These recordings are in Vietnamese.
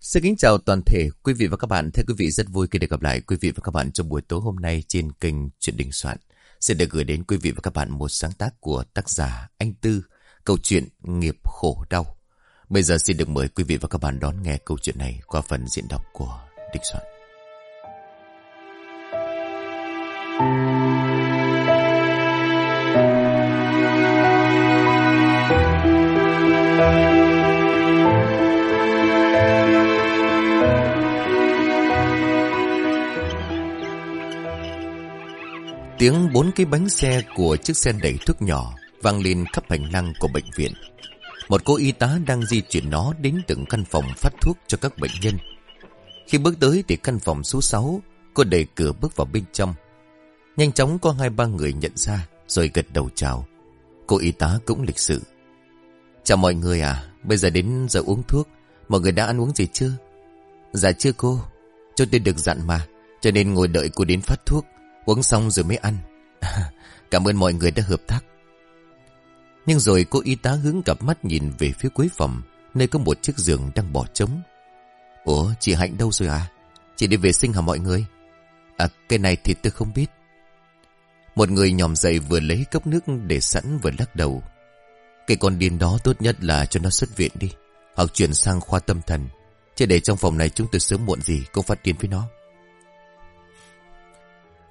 Xin kính chào toàn thể quý vị và các bạn. Thưa quý vị rất vui khi được gặp lại quý vị và các bạn trong buổi tối hôm nay trên kênh Chuyện Đình Soạn. Sẽ được gửi đến quý vị và các bạn một sáng tác của tác giả Anh Tư, câu chuyện Nghiệp Khổ Đau. Bây giờ xin được mời quý vị và các bạn đón nghe câu chuyện này qua phần diễn đọc của Đình Soạn. Tiếng bốn cái bánh xe của chiếc xe đẩy thuốc nhỏ vang lên khắp hành lang của bệnh viện. Một cô y tá đang di chuyển nó đến từng căn phòng phát thuốc cho các bệnh nhân. Khi bước tới thì căn phòng số 6, cô đẩy cửa bước vào bên trong. Nhanh chóng có hai ba người nhận ra rồi gật đầu chào. Cô y tá cũng lịch sự. Chào mọi người à, bây giờ đến giờ uống thuốc. Mọi người đã ăn uống gì chưa? Dạ chưa cô, cho tôi được dặn mà, cho nên ngồi đợi cô đến phát thuốc. Uống xong rồi mới ăn. Cảm ơn mọi người đã hợp tác. Nhưng rồi cô y tá hướng cặp mắt nhìn về phía cuối phòng, Nơi có một chiếc giường đang bỏ trống. Ủa, chị Hạnh đâu rồi à Chị đi vệ sinh hả mọi người? À cái này thì tôi không biết. Một người nhòm dậy vừa lấy cốc nước để sẵn vừa lắc đầu. Cái con điên đó tốt nhất là cho nó xuất viện đi, Hoặc chuyển sang khoa tâm thần. Chứ để trong phòng này chúng tôi sớm muộn gì cũng phát điên với nó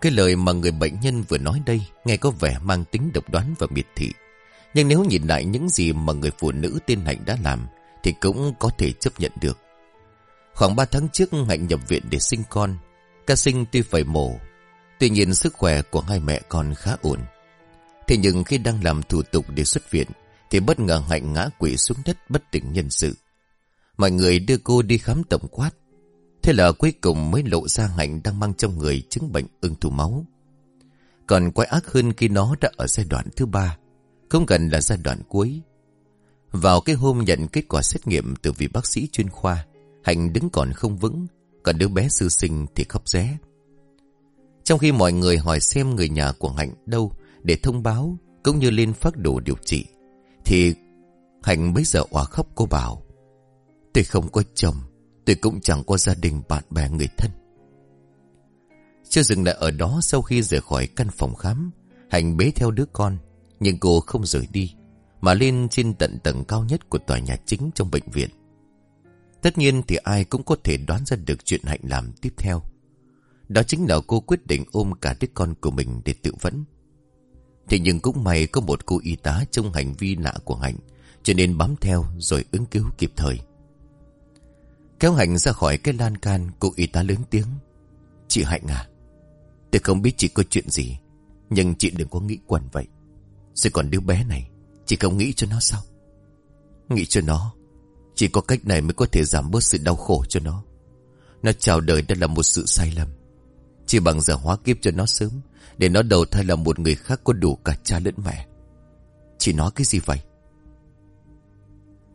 cái lời mà người bệnh nhân vừa nói đây nghe có vẻ mang tính độc đoán và miệt thị. Nhưng nếu nhìn lại những gì mà người phụ nữ tên Hạnh đã làm thì cũng có thể chấp nhận được. Khoảng 3 tháng trước Hạnh nhập viện để sinh con. Ca sinh tuy phải mổ, tuy nhiên sức khỏe của hai mẹ con khá ổn. Thế nhưng khi đang làm thủ tục để xuất viện thì bất ngờ Hạnh ngã quỵ xuống đất bất tỉnh nhân sự. Mọi người đưa cô đi khám tổng quát Thế là cuối cùng mới lộ ra Hạnh đang mang trong người chứng bệnh ung thư máu. Còn quái ác hơn khi nó đã ở giai đoạn thứ ba, không gần là giai đoạn cuối. Vào cái hôm nhận kết quả xét nghiệm từ vị bác sĩ chuyên khoa, Hạnh đứng còn không vững, còn đứa bé sư sinh thì khóc ré. Trong khi mọi người hỏi xem người nhà của Hạnh đâu để thông báo cũng như lên phát đồ điều trị, thì Hạnh bây giờ òa khóc cô bảo Tôi không có chồng Tôi cũng chẳng có gia đình, bạn bè, người thân. Chưa dừng lại ở đó sau khi rời khỏi căn phòng khám, Hạnh bế theo đứa con, Nhưng cô không rời đi, Mà lên trên tận tầng cao nhất của tòa nhà chính trong bệnh viện. Tất nhiên thì ai cũng có thể đoán ra được chuyện Hạnh làm tiếp theo. Đó chính là cô quyết định ôm cả đứa con của mình để tự vẫn. Thế nhưng cũng may có một cô y tá trong hành vi lạ của Hạnh, Cho nên bám theo rồi ứng cứu kịp thời. Kéo Hạnh ra khỏi cái lan can cụ y tá lớn tiếng. Chị Hạnh à Tôi không biết chị có chuyện gì, Nhưng chị đừng có nghĩ quẩn vậy. Rồi còn đứa bé này, Chị không nghĩ cho nó sao? Nghĩ cho nó, Chỉ có cách này mới có thể giảm bớt sự đau khổ cho nó. Nó chào đời đã là một sự sai lầm. Chỉ bằng giờ hóa kiếp cho nó sớm, Để nó đầu thai là một người khác có đủ cả cha lẫn mẹ. Chị nói cái gì vậy?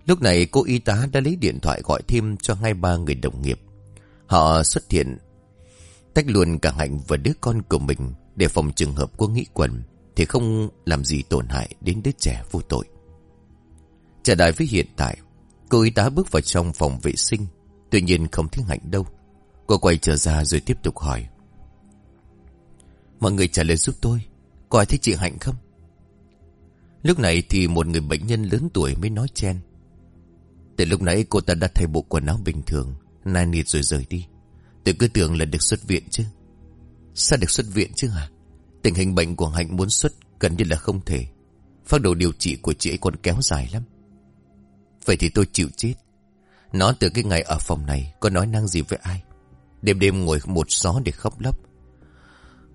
Lúc này cô y tá đã lấy điện thoại gọi thêm cho hai ba người đồng nghiệp. Họ xuất hiện tách luôn cả Hạnh và đứa con của mình để phòng trường hợp cô nghĩ quần thì không làm gì tổn hại đến đứa trẻ vô tội. Trở lại với hiện tại, cô y tá bước vào trong phòng vệ sinh, tuy nhiên không thấy Hạnh đâu. Cô quay trở ra rồi tiếp tục hỏi. Mọi người trả lời giúp tôi, có ai thấy chị Hạnh không? Lúc này thì một người bệnh nhân lớn tuổi mới nói chen. Từ lúc nãy cô ta đã thay bộ quần áo bình thường, Nai nịt rồi rời đi. Tôi cứ tưởng là được xuất viện chứ. Sao được xuất viện chứ hả? Tình hình bệnh của Hạnh muốn xuất Gần như là không thể. Phát đồ điều trị của chị ấy còn kéo dài lắm. Vậy thì tôi chịu chết. Nó từ cái ngày ở phòng này Có nói năng gì với ai? Đêm đêm ngồi một gió để khóc lóc.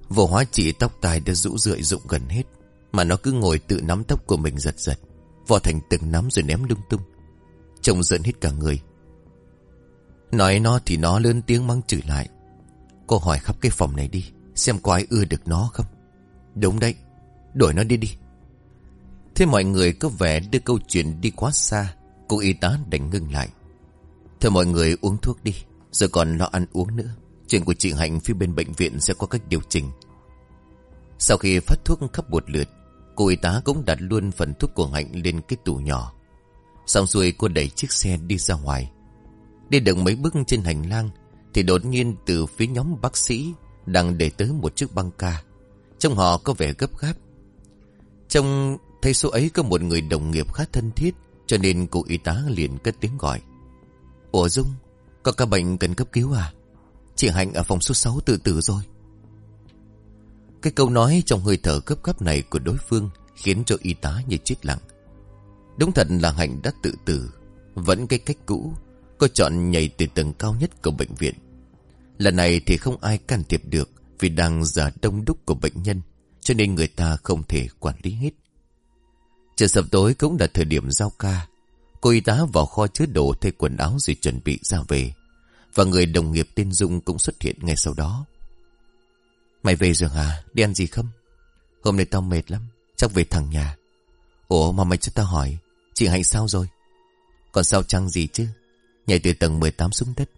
Vô hóa chị tóc tai đã rũ rượi rụng gần hết, Mà nó cứ ngồi tự nắm tóc của mình giật giật, Vò thành từng nắm rồi ném lung tung. Trông giận hết cả người. Nói nó thì nó lớn tiếng mắng chửi lại. Cô hỏi khắp cái phòng này đi, Xem có ai ưa được nó không? Đúng đấy, Đổi nó đi đi. Thế mọi người có vẻ đưa câu chuyện đi quá xa, Cô y tá đành ngưng lại. Thôi mọi người, uống thuốc đi, giờ còn lo ăn uống nữa. Chuyện của chị Hạnh phía bên bệnh viện sẽ có cách điều chỉnh. Sau khi phát thuốc khắp một lượt, Cô y tá cũng đặt luôn phần thuốc của Hạnh lên cái tủ nhỏ. Xong rồi cô đẩy chiếc xe đi ra ngoài. Đi được mấy bước trên hành lang, Thì đột nhiên từ phía nhóm bác sĩ Đang để tới một chiếc băng ca. Trong họ có vẻ gấp gáp. Trong thấy số ấy có một người đồng nghiệp khá thân thiết, Cho nên cụ y tá liền cất tiếng gọi. Ủa Dung, Có ca bệnh cần cấp cứu à? Chị Hạnh ở phòng số 6 tự tử rồi. Cái câu nói trong hơi thở cấp gáp này của đối phương Khiến cho y tá như chết lặng. Đúng thật là Hạnh đã tự tử. Vẫn cái cách cũ, Cô chọn nhảy từ tầng cao nhất của bệnh viện. Lần này thì không ai can thiệp được Vì đang giả đông đúc của bệnh nhân, Cho nên người ta không thể quản lý hết. Trời sập tối cũng là thời điểm giao ca. Cô y tá vào kho chứa đồ thay quần áo rồi chuẩn bị ra về. Và người đồng nghiệp tên Dung cũng xuất hiện ngay sau đó. Mày về rồi hả? À? Đi ăn gì không? Hôm nay tao mệt lắm, Chắc về thẳng nhà. Ủa mà mày cho tao hỏi Chị Hạnh sao rồi? Còn sao chăng gì chứ? Nhảy từ tầng 18 xuống đất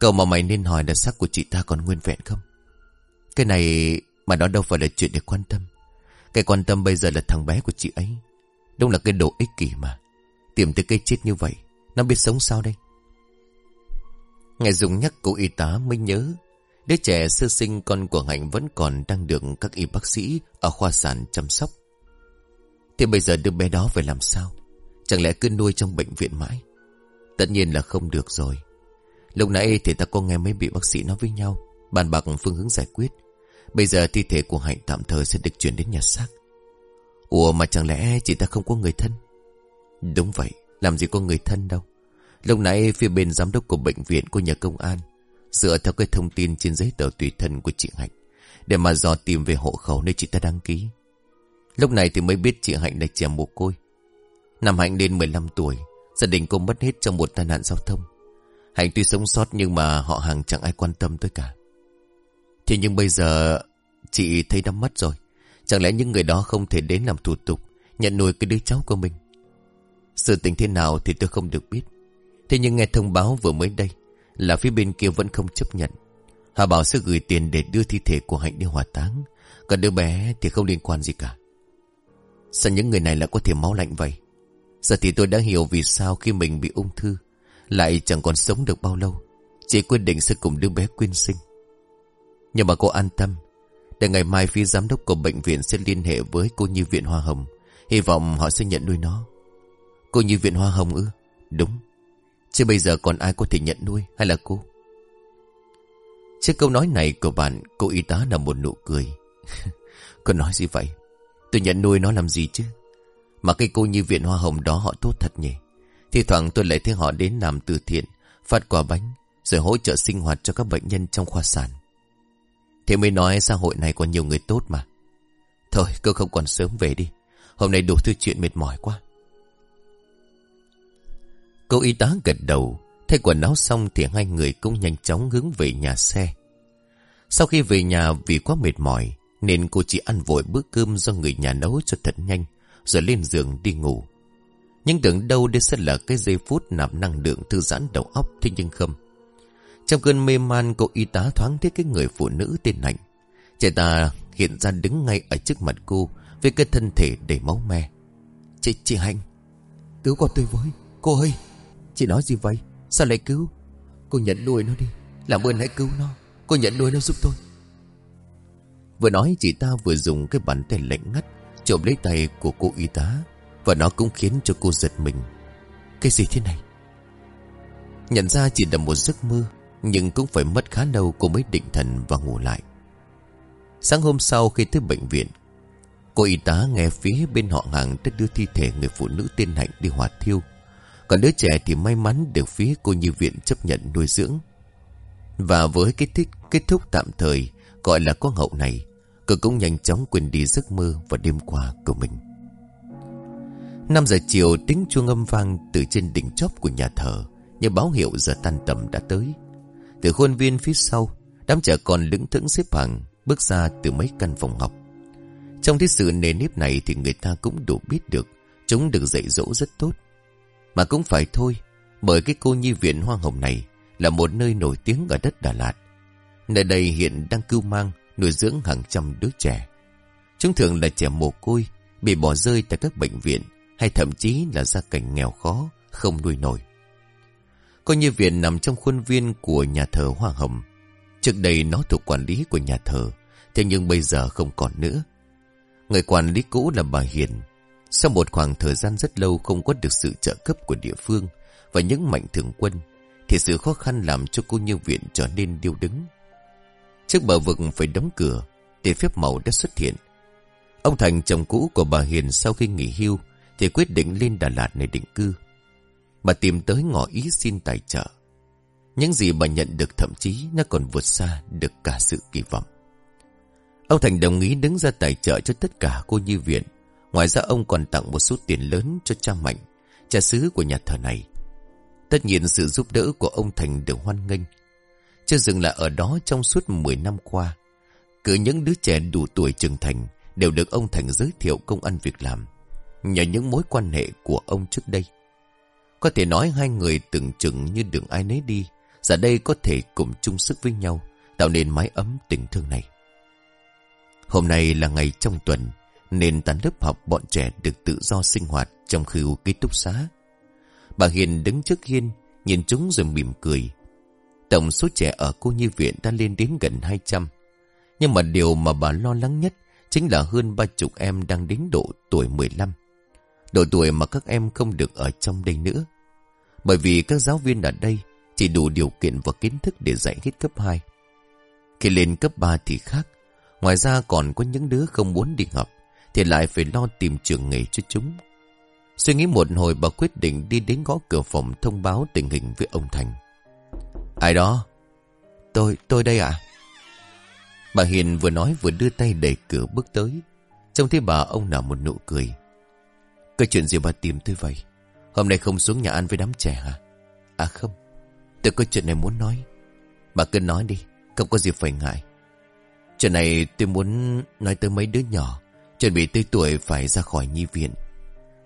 Cậu mà mày nên hỏi là xác của chị ta còn nguyên vẹn không? Cái này mà nó đâu phải là chuyện để quan tâm Cái quan tâm bây giờ là thằng bé của chị ấy Đúng là cái đồ ích kỷ mà Tìm tới cây chết như vậy, Nó biết sống sao đây Ngài dùng nhắc cô y tá mới nhớ, Đứa trẻ sơ sinh con của Hạnh vẫn còn đang được các y bác sĩ ở khoa sản chăm sóc. Thì bây giờ đứa bé đó phải làm sao? Chẳng lẽ cứ nuôi trong bệnh viện mãi? Tất nhiên là không được rồi. Lúc nãy thì ta có nghe mấy vị bác sĩ nói với nhau, bàn bạc phương hướng giải quyết. Bây giờ thi thể của Hạnh tạm thời sẽ được chuyển đến nhà xác. Ủa mà chẳng lẽ chị ta không có người thân? Đúng vậy, làm gì có người thân đâu. Lúc nãy phía bên giám đốc của bệnh viện của nhà công an Dựa theo cái thông tin trên giấy tờ tùy thân của chị Hạnh Để mà dò tìm về hộ khẩu nơi chị ta đăng ký Lúc này thì mới biết chị Hạnh là trẻ mồ côi Năm Hạnh lên 15 tuổi, Gia đình cô mất hết trong một tai nạn giao thông. Hạnh tuy sống sót nhưng mà họ hàng chẳng ai quan tâm tới cả. Thế nhưng bây giờ, chị thấy đã mất rồi. Chẳng lẽ những người đó không thể đến làm thủ tục, Nhận nuôi cái đứa cháu của mình? Sự tình thế nào thì tôi không được biết. Thế nhưng nghe thông báo vừa mới đây, là phía bên kia vẫn không chấp nhận. Hà bảo sẽ gửi tiền để đưa thi thể của Hạnh đi hỏa táng. Còn đứa bé thì không liên quan gì cả. Sao những người này lại có thể máu lạnh vậy? Giờ thì tôi đã hiểu vì sao khi mình bị ung thư, Lại chẳng còn sống được bao lâu. Chị quyết định sẽ cùng đứa bé quyên sinh. Nhưng mà cô an tâm, Để ngày mai phía giám đốc của bệnh viện sẽ liên hệ với cô như viện Hoa Hồng. Hy vọng họ sẽ nhận nuôi nó. Cô như viện Hoa Hồng ư? Đúng. Chứ bây giờ còn ai có thể nhận nuôi hay là cô? Trước câu nói này của bạn, Cô y tá là một nụ cười. Cô nói gì vậy? Tôi nhận nuôi nó làm gì chứ? Mà cây cô như viện hoa hồng đó họ tốt thật nhỉ? Thì thoảng tôi lại thấy họ đến làm từ thiện Phát quà bánh Rồi hỗ trợ sinh hoạt cho các bệnh nhân trong khoa sản. Thế mới nói xã hội này có nhiều người tốt mà. Thôi cô không còn sớm về đi. Hôm nay đủ thứ chuyện mệt mỏi quá. Cô y tá gật đầu, thay quần áo xong thì hai người cũng nhanh chóng hướng về nhà xe. Sau khi về nhà vì quá mệt mỏi, nên cô chỉ ăn vội bữa cơm do người nhà nấu cho thật nhanh, rồi lên giường đi ngủ. Nhưng tưởng đâu đây sẽ là cái giây phút nạp năng lượng thư giãn đầu óc thế nhưng không. Trong cơn mê man cô y tá thoáng thấy cái người phụ nữ tên Hạnh. Chị ta hiện ra đứng ngay ở trước mặt cô với cái thân thể đầy máu me. Chị, chị Hạnh, cứu con tôi với, cô ơi. Chị nói gì vậy Sao lại cứu Cô nhận nuôi nó đi Làm ơn hãy cứu nó Cô nhận nuôi nó giúp tôi Vừa nói chị ta vừa dùng cái bàn tay lạnh ngắt Trộm lấy tay của cô y tá Và nó cũng khiến cho cô giật mình. Cái gì thế này? Nhận ra chỉ là một giấc mơ Nhưng cũng phải mất khá lâu cô mới định thần và ngủ lại. Sáng hôm sau khi tới bệnh viện Cô y tá nghe phía bên họ hàng đã đưa thi thể người phụ nữ tên Hạnh đi hỏa thiêu. Còn đứa trẻ thì may mắn được phía cô nhi viện chấp nhận nuôi dưỡng. Và với cái thích kết thúc tạm thời gọi là có hậu này, cô cũng nhanh chóng quên đi giấc mơ và đêm qua của mình. 5 giờ chiều tiếng chuông âm vang từ trên đỉnh chóp của nhà thờ như báo hiệu giờ tan tầm đã tới. Từ khuôn viên phía sau, đám trẻ con lững thững xếp hàng bước ra từ mấy căn phòng học. Trong thế sự nề nếp này thì người ta cũng đủ biết được chúng được dạy dỗ rất tốt. Mà cũng phải thôi, bởi cái cô nhi viện hoa hồng này là một nơi nổi tiếng ở đất Đà Lạt. Nơi đây hiện đang cưu mang, nuôi dưỡng hàng trăm đứa trẻ. Chúng thường là trẻ mồ côi, bị bỏ rơi tại các bệnh viện, hay thậm chí là gia cảnh nghèo khó, không nuôi nổi. Coi như viện nằm trong khuôn viên của nhà thờ Hoa Hồng. Trước đây nó thuộc quản lý của nhà thờ, thế nhưng bây giờ không còn nữa. Người quản lý cũ là bà Hiền. Sau một khoảng thời gian rất lâu không có được sự trợ cấp của địa phương và những mạnh thường quân, thì sự khó khăn làm cho cô như viện trở nên điêu đứng. Trước bờ vực phải đóng cửa, thì phép màu đã xuất hiện. Ông Thành chồng cũ của bà Hiền sau khi nghỉ hưu thì quyết định lên Đà Lạt này định cư. Bà tìm tới ngỏ ý xin tài trợ. Những gì bà nhận được thậm chí nó còn vượt xa được cả sự kỳ vọng. Ông Thành đồng ý đứng ra tài trợ cho tất cả cô nhi viện. Ngoài ra ông còn tặng một số tiền lớn cho cha Mạnh, cha xứ của nhà thờ này. Tất nhiên sự giúp đỡ của ông Thành được hoan nghênh. Chưa dừng lại ở đó trong suốt 10 năm qua. Cứ những đứa trẻ đủ tuổi trưởng thành đều được ông Thành giới thiệu công ăn việc làm. Nhờ những mối quan hệ của ông trước đây. Có thể nói hai người từng chừng như đường ai nấy đi. Giờ đây có thể cùng chung sức với nhau, tạo nên mái ấm tình thương này. Hôm nay là ngày trong tuần, nên tan lớp học bọn trẻ được tự do sinh hoạt trong khu ký túc xá. Bà Hiền đứng trước hiên, nhìn chúng rồi mỉm cười. Tổng số trẻ ở cô nhi viện đã lên đến gần 200. Nhưng mà điều mà bà lo lắng nhất chính là hơn ba chục em đang đến độ tuổi 15. Độ tuổi mà các em không được ở trong đây nữa. Bởi vì các giáo viên ở đây chỉ đủ điều kiện và kiến thức để dạy hết cấp 2. Khi lên cấp 3 thì khác. Ngoài ra còn có những đứa không muốn đi học thì lại phải lo tìm trường nghề cho chúng. Suy nghĩ một hồi bà quyết định đi đến gõ cửa phòng thông báo tình hình với ông Thành. Ai đó? Tôi, tôi đây ạ. Bà Hiền vừa nói vừa đưa tay đẩy cửa bước tới. Trông thấy bà ông nở một nụ cười. Cái chuyện gì bà tìm tôi vậy? Hôm nay không xuống nhà ăn với đám trẻ hả? À không, tôi có chuyện này muốn nói. Bà cứ nói đi, không có gì phải ngại. Chuyện này tôi muốn nói tới mấy đứa nhỏ, chuẩn bị tới tuổi phải ra khỏi nhi viện.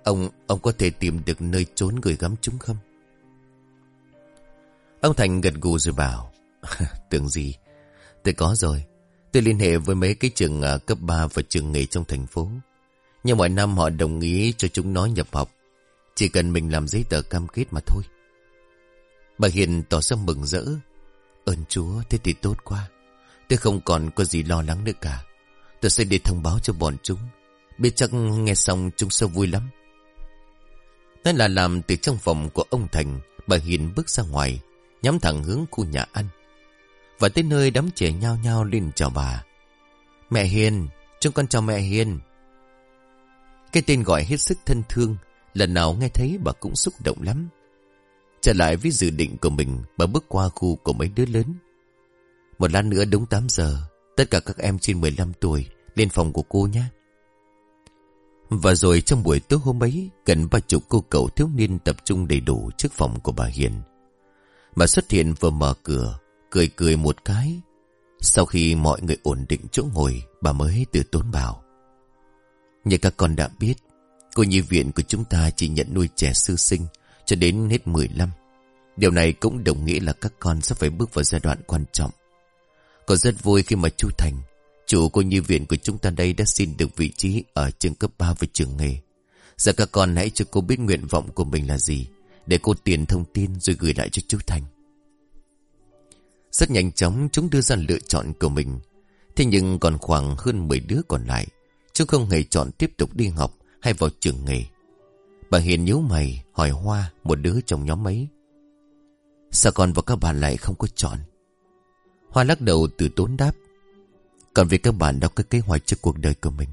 Ông, ông có thể tìm được nơi trốn gửi gắm chúng không? Ông Thành gật gù rồi bảo. Tưởng gì? Tôi có rồi. Tôi liên hệ với mấy cái trường à, cấp 3 và trường nghề trong thành phố. Nhưng mọi năm họ đồng ý cho chúng nó nhập học. Chỉ cần mình làm giấy tờ cam kết mà thôi. Bà Hiền tỏ ra mừng rỡ. Ơn Chúa, thế thì tốt quá. Tôi không còn có gì lo lắng nữa cả. Tôi sẽ đi thông báo cho bọn chúng. Biết chắc nghe xong chúng sẽ vui lắm. นั่ là làm từ trong phòng của ông Thành, bà Hiền bước ra ngoài, nhắm thẳng hướng khu nhà ăn. Và tới nơi đám trẻ nhao nhao lên chào bà. Mẹ Hiền, chúng con chào mẹ Hiền. Cái tên gọi hết sức thân thương, lần nào nghe thấy bà cũng xúc động lắm. Trở lại với dự định của mình, bà bước qua khu của mấy đứa lớn. Một lát nữa đúng 8 giờ, tất cả các em trên 15 tuổi lên phòng của cô nhé. Và rồi trong buổi tối hôm ấy, gần ba chục cô cậu thiếu niên tập trung đầy đủ trước phòng của bà Hiền mà xuất hiện vừa mở cửa, cười cười một cái. Sau khi mọi người ổn định chỗ ngồi, bà mới từ tốn bảo. Như các con đã biết, cô nhi viện của chúng ta chỉ nhận nuôi trẻ sư sinh cho đến hết 15. Điều này cũng đồng nghĩa là các con sắp phải bước vào giai đoạn quan trọng. Con rất vui khi mà chú Thành, chủ cô nhi viện của chúng ta đây đã xin được vị trí ở trường cấp 3 với trường nghề. Giờ các con hãy cho cô biết nguyện vọng của mình là gì, để cô tiền thông tin rồi gửi lại cho chú Thành. Rất nhanh chóng chúng đưa ra lựa chọn của mình. Thế nhưng còn khoảng hơn 10 đứa còn lại, chúng không hề chọn tiếp tục đi học hay vào trường nghề. Bà Hiền nhíu mày hỏi Hoa một đứa trong nhóm ấy. Sao con và các bạn lại không có chọn? Hoa lắc đầu từ tốn đáp. Còn vì các bạn đọc cái kế hoạch cho cuộc đời của mình,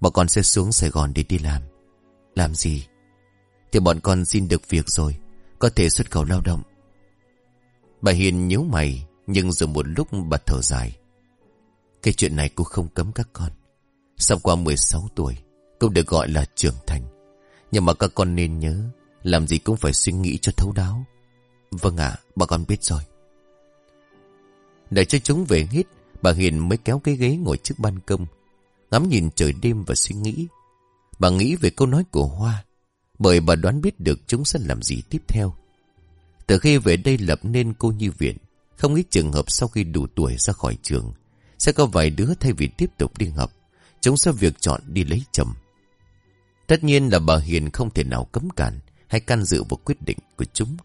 bọn con sẽ xuống Sài Gòn để đi làm. Làm gì? Thì bọn con xin được việc rồi, có thể xuất khẩu lao động. Bà Hiền nhíu mày, nhưng rồi một lúc bà thở dài. Cái chuyện này cũng không cấm các con. Sau qua 16 tuổi, cũng được gọi là trưởng thành. Nhưng mà các con nên nhớ, làm gì cũng phải suy nghĩ cho thấu đáo. Vâng ạ, bà con biết rồi. Để cho chúng về hết, bà Hiền mới kéo cái ghế ngồi trước ban công, ngắm nhìn trời đêm và suy nghĩ. Bà nghĩ về câu nói của Hoa, bởi bà đoán biết được chúng sẽ làm gì tiếp theo. Từ khi về đây lập nên cô nhi viện, không ít trường hợp sau khi đủ tuổi ra khỏi trường, sẽ có vài đứa thay vì tiếp tục đi học, chúng sẽ việc chọn đi lấy chồng. Tất nhiên là bà Hiền không thể nào cấm cản hay can dự vào quyết định của chúng.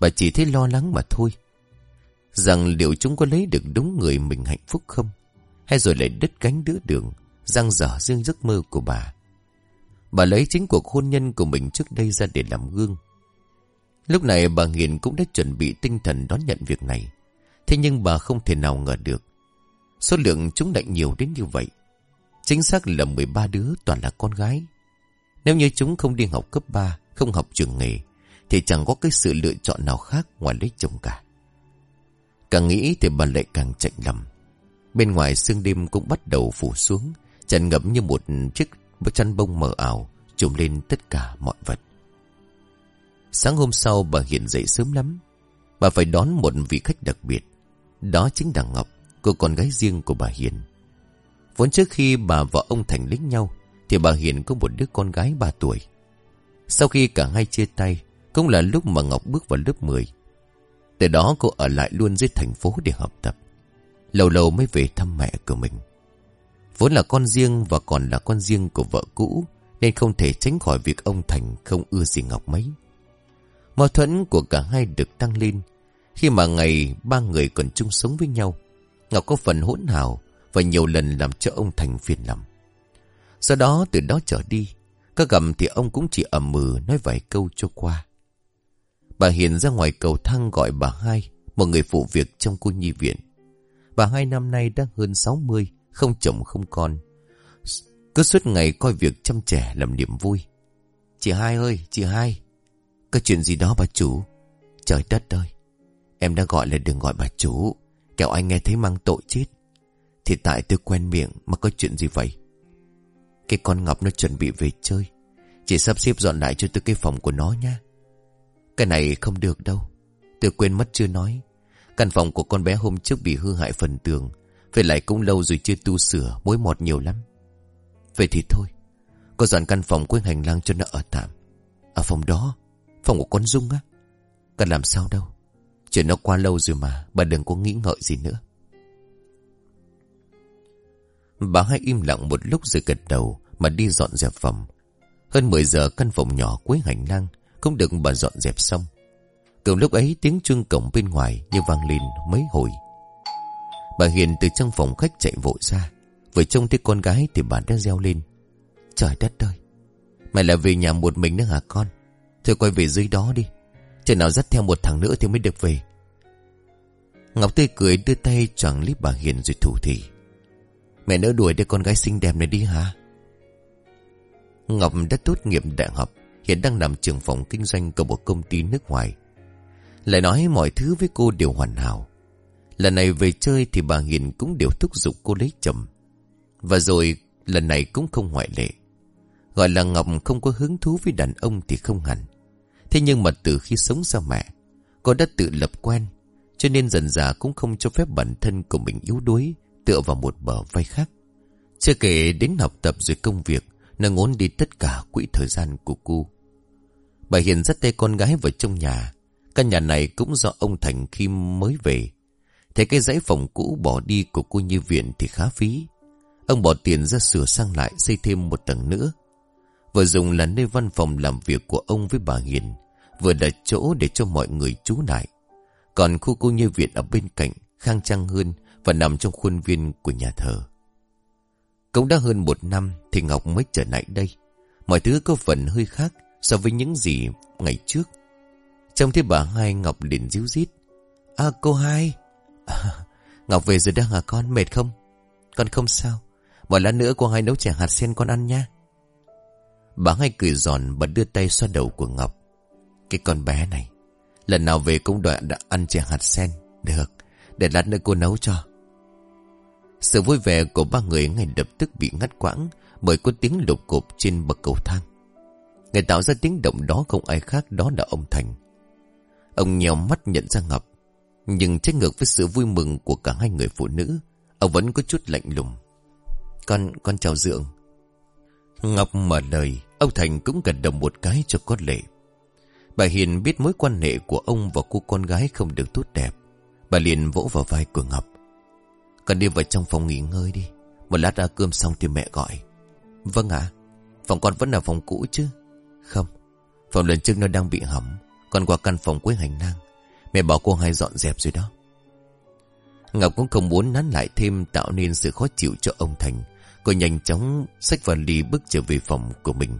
Bà chỉ thấy lo lắng mà thôi. Rằng liệu chúng có lấy được đúng người mình hạnh phúc không? Hay rồi lại đứt cánh đứa đường, răng dở riêng giấc mơ của bà. Bà lấy chính cuộc hôn nhân của mình trước đây ra để làm gương. Lúc này bà Hiền cũng đã chuẩn bị tinh thần đón nhận việc này. Thế nhưng bà không thể nào ngờ được. Số lượng chúng lại nhiều đến như vậy. Chính xác là 13 đứa toàn là con gái. Nếu như chúng không đi học cấp 3, không học trường nghề, thì chẳng có cái sự lựa chọn nào khác ngoài lấy chồng cả. Càng nghĩ thì bà lại càng chạy lầm. Bên ngoài sương đêm cũng bắt đầu phủ xuống, tràn ngập như một chiếc chăn bông mờ ảo, trùm lên tất cả mọi vật. Sáng hôm sau bà hiện dậy sớm lắm. Bà phải đón một vị khách đặc biệt. Đó chính là Ngọc, cô con gái riêng của bà Hiền. Vốn trước khi bà và ông Thành lính nhau, thì bà Hiền có một đứa con gái 3 tuổi. Sau khi cả hai chia tay, cũng là lúc mà Ngọc bước vào lớp 10. Từ đó cô ở lại luôn dưới thành phố để học tập. Lâu lâu mới về thăm mẹ của mình. Vốn là con riêng và còn là con riêng của vợ cũ, nên không thể tránh khỏi việc ông Thành không ưa gì Ngọc mấy. Mâu thuẫn của cả hai được tăng lên khi mà ngày ba người còn chung sống với nhau. Ngọc có phần hỗn hào và nhiều lần làm cho ông Thành phiền lòng. Sau đó từ đó trở đi, các gặp thì ông cũng chỉ ẩm mừ nói vài câu cho qua. Bà Hiền ra ngoài cầu thang gọi bà hai, một người phụ việc trong cô nhi viện. Bà hai năm nay đã hơn 60, không chồng không con. Cứ suốt ngày coi việc chăm trẻ làm niềm vui. Chị hai ơi, chị hai, có chuyện gì đó bà chủ? Trời đất ơi, em đã gọi là đừng gọi bà chủ, kẹo anh nghe thấy mang tội chết. Thì tại tôi quen miệng mà có chuyện gì vậy? Cái con Ngọc nó chuẩn bị về chơi. Chị sắp xếp dọn lại cho tôi cái phòng của nó nha. Cái này không được đâu. Tôi quên mất chưa nói. Căn phòng của con bé hôm trước bị hư hại phần tường về lại cũng lâu rồi chưa tu sửa, mối mọt nhiều lắm. Vậy thì thôi. Cô dọn căn phòng cuối hành lang cho nó ở tạm. Ở phòng đó, phòng của con Dung á. Cần làm sao đâu. Chuyện nó qua lâu rồi mà, bà đừng có nghĩ ngợi gì nữa. Bà hai im lặng một lúc rồi gật đầu mà đi dọn dẹp phòng. Hơn 10 giờ căn phòng nhỏ cuối hành lang không được bà dọn dẹp xong. Cùng lúc ấy tiếng chuông cổng bên ngoài như vang lên mấy hồi. Bà Hiền từ trong phòng khách chạy vội ra. Vừa trông thấy con gái thì bà đã reo lên. Trời đất ơi! Mày là về nhà một mình nữa hả con? Thôi quay về dưới đó đi. Chờ nào dắt theo một thằng nữa thì mới được về. Ngọc Tươi cười đưa tay choàng líp bà Hiền rồi thủ thì Mẹ nỡ đuổi đứa con gái xinh đẹp này đi hả? Ngọc đã tốt nghiệp đại học, hiện đang làm trưởng phòng kinh doanh của một công ty nước ngoài. Lại nói mọi thứ với cô đều hoàn hảo. Lần này về chơi thì bà Hiền cũng đều thúc giục cô lấy chồng. Và rồi lần này cũng không ngoại lệ. Gọi là Ngọc không có hứng thú với đàn ông thì không hẳn. Thế nhưng mà từ khi sống ra mẹ, cô đã tự lập quen, cho nên dần dà cũng không cho phép bản thân của mình yếu đuối tựa vào một bờ vai khác. Chưa kể đến học tập rồi công việc, nó ngốn đi tất cả quỹ thời gian của cô. Bà Hiền dắt tay con gái vào trong nhà. Căn nhà này cũng do ông Thành khi mới về. Thấy cái dãy phòng cũ bỏ đi của cô như viện thì khá phí. Ông bỏ tiền ra sửa sang lại xây thêm một tầng nữa. Vừa dùng là nơi văn phòng làm việc của ông với bà Hiền. Vừa là chỗ để cho mọi người trú lại. Còn khu cô như viện ở bên cạnh, khang trang hơn và nằm trong khuôn viên của nhà thờ. Cũng đã hơn một năm thì Ngọc mới trở lại đây. Mọi thứ có phần hơi khác so với những gì ngày trước. Trong thế bà hai Ngọc liền díu dít. À cô hai. À, Ngọc về rồi đang hả con, mệt không? Con không sao. Một lát nữa cô hai nấu chè hạt sen con ăn nha. Bà hai cười giòn và đưa tay xoa đầu của Ngọc. Cái con bé này. Lần nào về cũng đòi đã ăn chè hạt sen. Được, để lát nữa cô nấu cho. Sự vui vẻ của ba người ngay lập tức bị ngắt quãng bởi có tiếng lục cộp trên bậc cầu thang. Người tạo ra tiếng động đó không ai khác đó là ông Thành. Ông nhèo mắt nhận ra Ngọc. Nhưng trái ngược với sự vui mừng của cả hai người phụ nữ, ông vẫn có chút lạnh lùng. Con, con chào dượng. Ngọc mở lời, ông Thành cũng gật đầu một cái cho có lệ. Bà Hiền biết mối quan hệ của ông và cô con gái không được tốt đẹp. Bà liền vỗ vào vai của Ngọc. Cần đi vào trong phòng nghỉ ngơi đi Một lát ra cơm xong thì mẹ gọi Vâng ạ Phòng con vẫn là phòng cũ chứ Không Phòng lần trước nó đang bị hỏng Còn qua căn phòng cuối hành lang Mẹ bảo cô hai dọn dẹp rồi đó. Ngọc cũng không muốn nán lại thêm Tạo nên sự khó chịu cho ông Thành. Cô nhanh chóng xách vào ly bước trở về phòng của mình.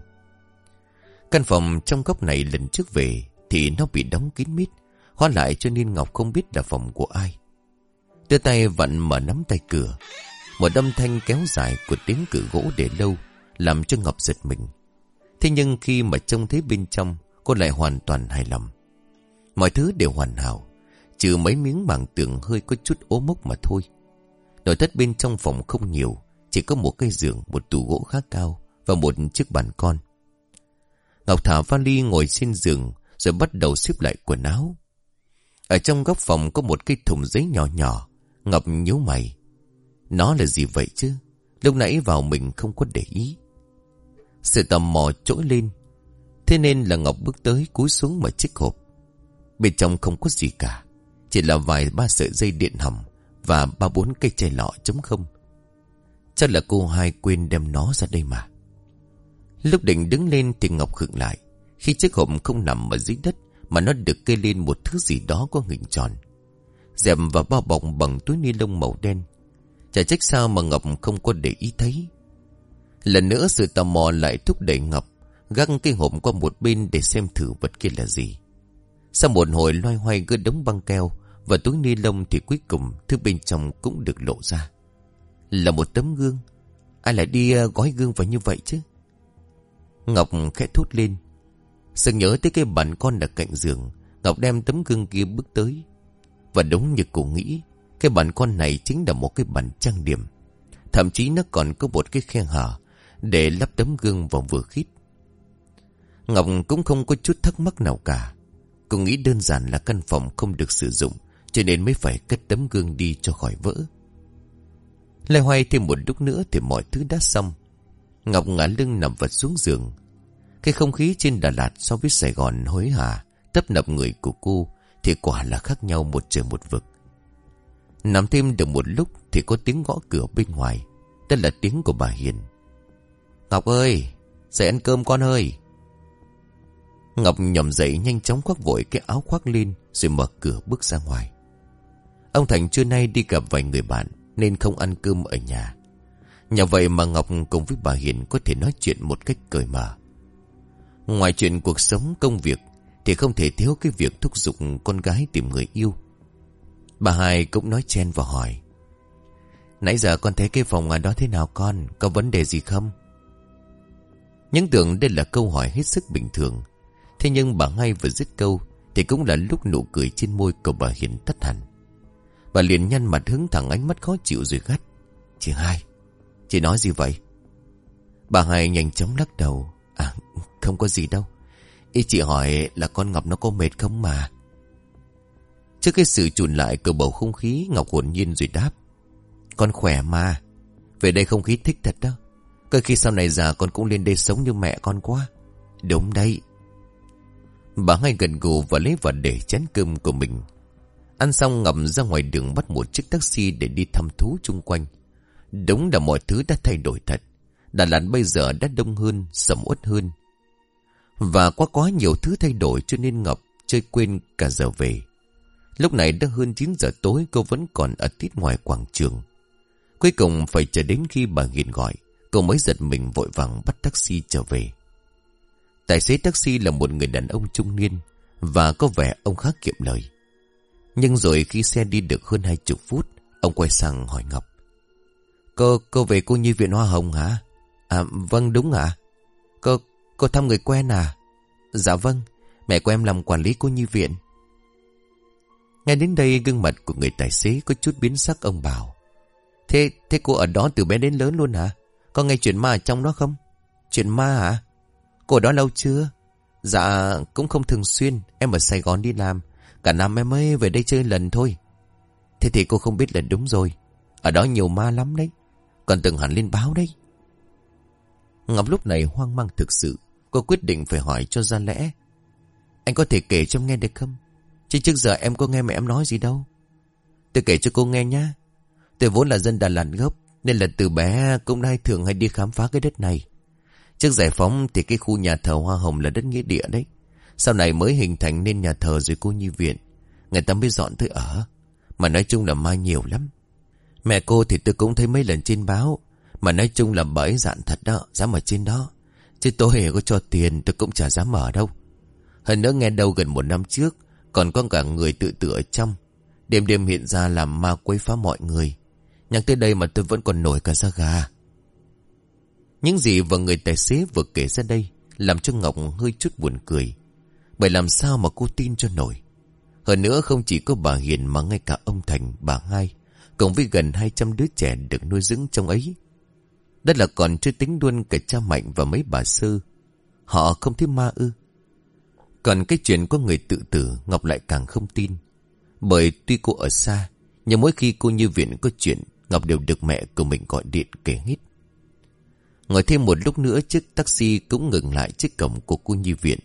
Căn phòng trong góc này lần trước về Thì nó bị đóng kín mít. Khóa lại cho nên Ngọc không biết là phòng của ai. Đưa tay vặn mở nắm tay cửa. Một âm thanh kéo dài của tiếng cửa gỗ để lâu, Làm cho Ngọc giật mình. Thế nhưng khi mà trông thấy bên trong, Cô lại hoàn toàn hài lòng. Mọi thứ đều hoàn hảo, Trừ mấy miếng màng tường hơi có chút ố mốc mà thôi. Nội thất bên trong phòng không nhiều, Chỉ có một cây giường, Một tủ gỗ khá cao Và một chiếc bàn con. Ngọc thả vali ngồi trên giường Rồi bắt đầu xếp lại quần áo. Ở trong góc phòng có một cái thùng giấy nhỏ nhỏ, Ngọc nhíu mày. Nó là gì vậy chứ? Lúc nãy vào mình không có để ý. Sự tò mò trỗi lên. Thế nên là Ngọc bước tới cúi xuống mở chiếc hộp. Bên trong không có gì cả. Chỉ là vài ba sợi dây điện hầm Và ba bốn cây chai lọ chống không. Chắc là cô hai quên đem nó ra đây mà. Lúc định đứng lên thì Ngọc khựng lại. Khi chiếc hộp không nằm ở dưới đất Mà nó được kê lên một thứ gì đó có hình tròn. Dèm và bao bọc bằng túi ni lông màu đen. Chả trách sao mà Ngọc không có để ý thấy. Lần nữa sự tò mò lại thúc đẩy Ngọc Găng cái hộp qua một bên để xem thử vật kia là gì. Sau một hồi loay hoay gỡ đống băng keo Và túi ni lông thì cuối cùng Thứ bên trong cũng được lộ ra. Là một tấm gương. Ai lại đi ờ, gói gương vào như vậy chứ? Ngọc khẽ thốt lên. Sự nhớ tới cái bàn con ở cạnh giường, Ngọc đem tấm gương kia bước tới. Và đúng như cô nghĩ, Cái bàn con này chính là một cái bàn trang điểm. Thậm chí nó còn có một cái khe hở Để lắp tấm gương vào vừa khít. Ngọc cũng không có chút thắc mắc nào cả. Cô nghĩ đơn giản là căn phòng không được sử dụng, Cho nên mới phải cất tấm gương đi cho khỏi vỡ. Lại hoay thêm một lúc nữa thì mọi thứ đã xong. Ngọc ngã lưng nằm vật xuống giường. Cái không khí trên Đà Lạt so với Sài Gòn hối hả, Tấp nập người của cô Thì quả là khác nhau một trời một vực. Nằm thêm được một lúc Thì có tiếng gõ cửa bên ngoài Đó là tiếng của bà Hiền. Ngọc ơi, Dậy ăn cơm con ơi. Ngọc nhầm dậy nhanh chóng khoác vội cái áo khoác lên Rồi mở cửa bước ra ngoài. Ông Thành trưa nay đi gặp vài người bạn Nên không ăn cơm ở nhà. Nhờ vậy mà Ngọc cùng với bà Hiền Có thể nói chuyện một cách cởi mở. Ngoài chuyện cuộc sống, công việc Thì không thể thiếu cái việc thúc giục Con gái tìm người yêu. Bà hai cũng nói chen và hỏi, Nãy giờ con thấy cái phòng ở đó thế nào con? Có vấn đề gì không? Những tưởng đây là câu hỏi hết sức bình thường. Thế nhưng bà ngay vừa dứt câu Thì cũng là lúc nụ cười trên môi của bà Hiền tắt hẳn. Bà liền nhăn mặt hứng thẳng ánh mắt khó chịu rồi gắt. Chị hai, Chị nói gì vậy? Bà hai nhanh chóng lắc đầu. À không có gì đâu. Ý chị hỏi là con Ngọc nó có mệt không mà? Trước cái sự trùn lại của bầu không khí, Ngọc hồn nhiên rồi đáp. Con khỏe mà. Về đây không khí thích thật đó. Cơ khi sau này già con cũng lên đây sống như mẹ con quá. Đúng đấy. Bà ngay gần gù và lấy vào để chén cơm của mình. Ăn xong ngầm ra ngoài đường bắt một chiếc taxi để đi thăm thú chung quanh. Đúng là mọi thứ đã thay đổi thật. Đà Lạt bây giờ đã đông hơn, sầm uất hơn. Và quá quá nhiều thứ thay đổi cho nên Ngọc chơi quên cả giờ về. Lúc này đã hơn 9 giờ tối cô vẫn còn ở tít ngoài quảng trường. Cuối cùng phải chờ đến khi bà Hiền gọi, cô mới giật mình vội vàng bắt taxi trở về. Tài xế taxi là một người đàn ông trung niên và có vẻ ông khá kiệm lời. Nhưng rồi khi xe đi được hơn hai chục phút, ông quay sang hỏi Ngọc. Cô, cô về cô nhi viện Hoa Hồng hả? À, vâng đúng ạ. Cô, cô thăm người quen à? Dạ vâng, mẹ của em làm quản lý cô nhi viện. Ngay đến đây gương mặt của người tài xế có chút biến sắc ông bảo. Thế, thế cô ở đó từ bé đến lớn luôn hả? Có nghe chuyện ma ở trong đó không? Chuyện ma hả? Cô đó lâu chưa? Dạ cũng không thường xuyên. Em ở Sài Gòn đi làm. Cả năm em mới về đây chơi lần thôi. Thế thì cô không biết là đúng rồi. Ở đó nhiều ma lắm đấy. Còn từng hẳn lên báo đấy. Ngọc lúc này hoang mang thực sự. Cô quyết định phải hỏi cho ra lẽ. Anh có thể kể cho nghe được không? Chứ trước giờ em có nghe mẹ em nói gì đâu. Tôi kể cho cô nghe nhá. Tôi vốn là dân Đà Lạt gốc, Nên là từ bé cũng đã thường hay đi khám phá cái đất này. Trước giải phóng thì cái khu nhà thờ Hoa Hồng là đất nghĩa địa đấy. Sau này mới hình thành nên nhà thờ rồi cô nhi viện. Người ta mới dọn tới ở. Mà nói chung là mai nhiều lắm. Mẹ cô thì tôi cũng thấy mấy lần trên báo. Mà nói chung là bởi dạn thật đó, Dám ở trên đó. Chứ tôi hề có cho tiền, tôi cũng chả dám ở đâu. Hơn nữa nghe đâu gần một năm trước, Còn có cả người tự tử ở trong. Đêm đêm hiện ra làm ma quấy phá mọi người. Nhắc tới đây mà tôi vẫn còn nổi cả da gà. Những gì vừa người tài xế vừa kể ra đây Làm cho Ngọc hơi chút buồn cười. Bởi làm sao mà cô tin cho nổi? Hơn nữa không chỉ có bà Hiền Mà ngay cả ông Thành, bà Hai Cộng với gần 200 đứa trẻ được nuôi dưỡng trong ấy. Đó là còn chưa tính luôn cả cha Mạnh và mấy bà sư Họ không thấy ma ư. Còn cái chuyện có người tự tử Ngọc lại càng không tin. Bởi tuy cô ở xa Nhưng mỗi khi cô như viện có chuyện Ngọc đều được mẹ của mình gọi điện kể hết. Ngồi thêm một lúc nữa, chiếc taxi cũng ngừng lại trước cổng của cô nhi viện.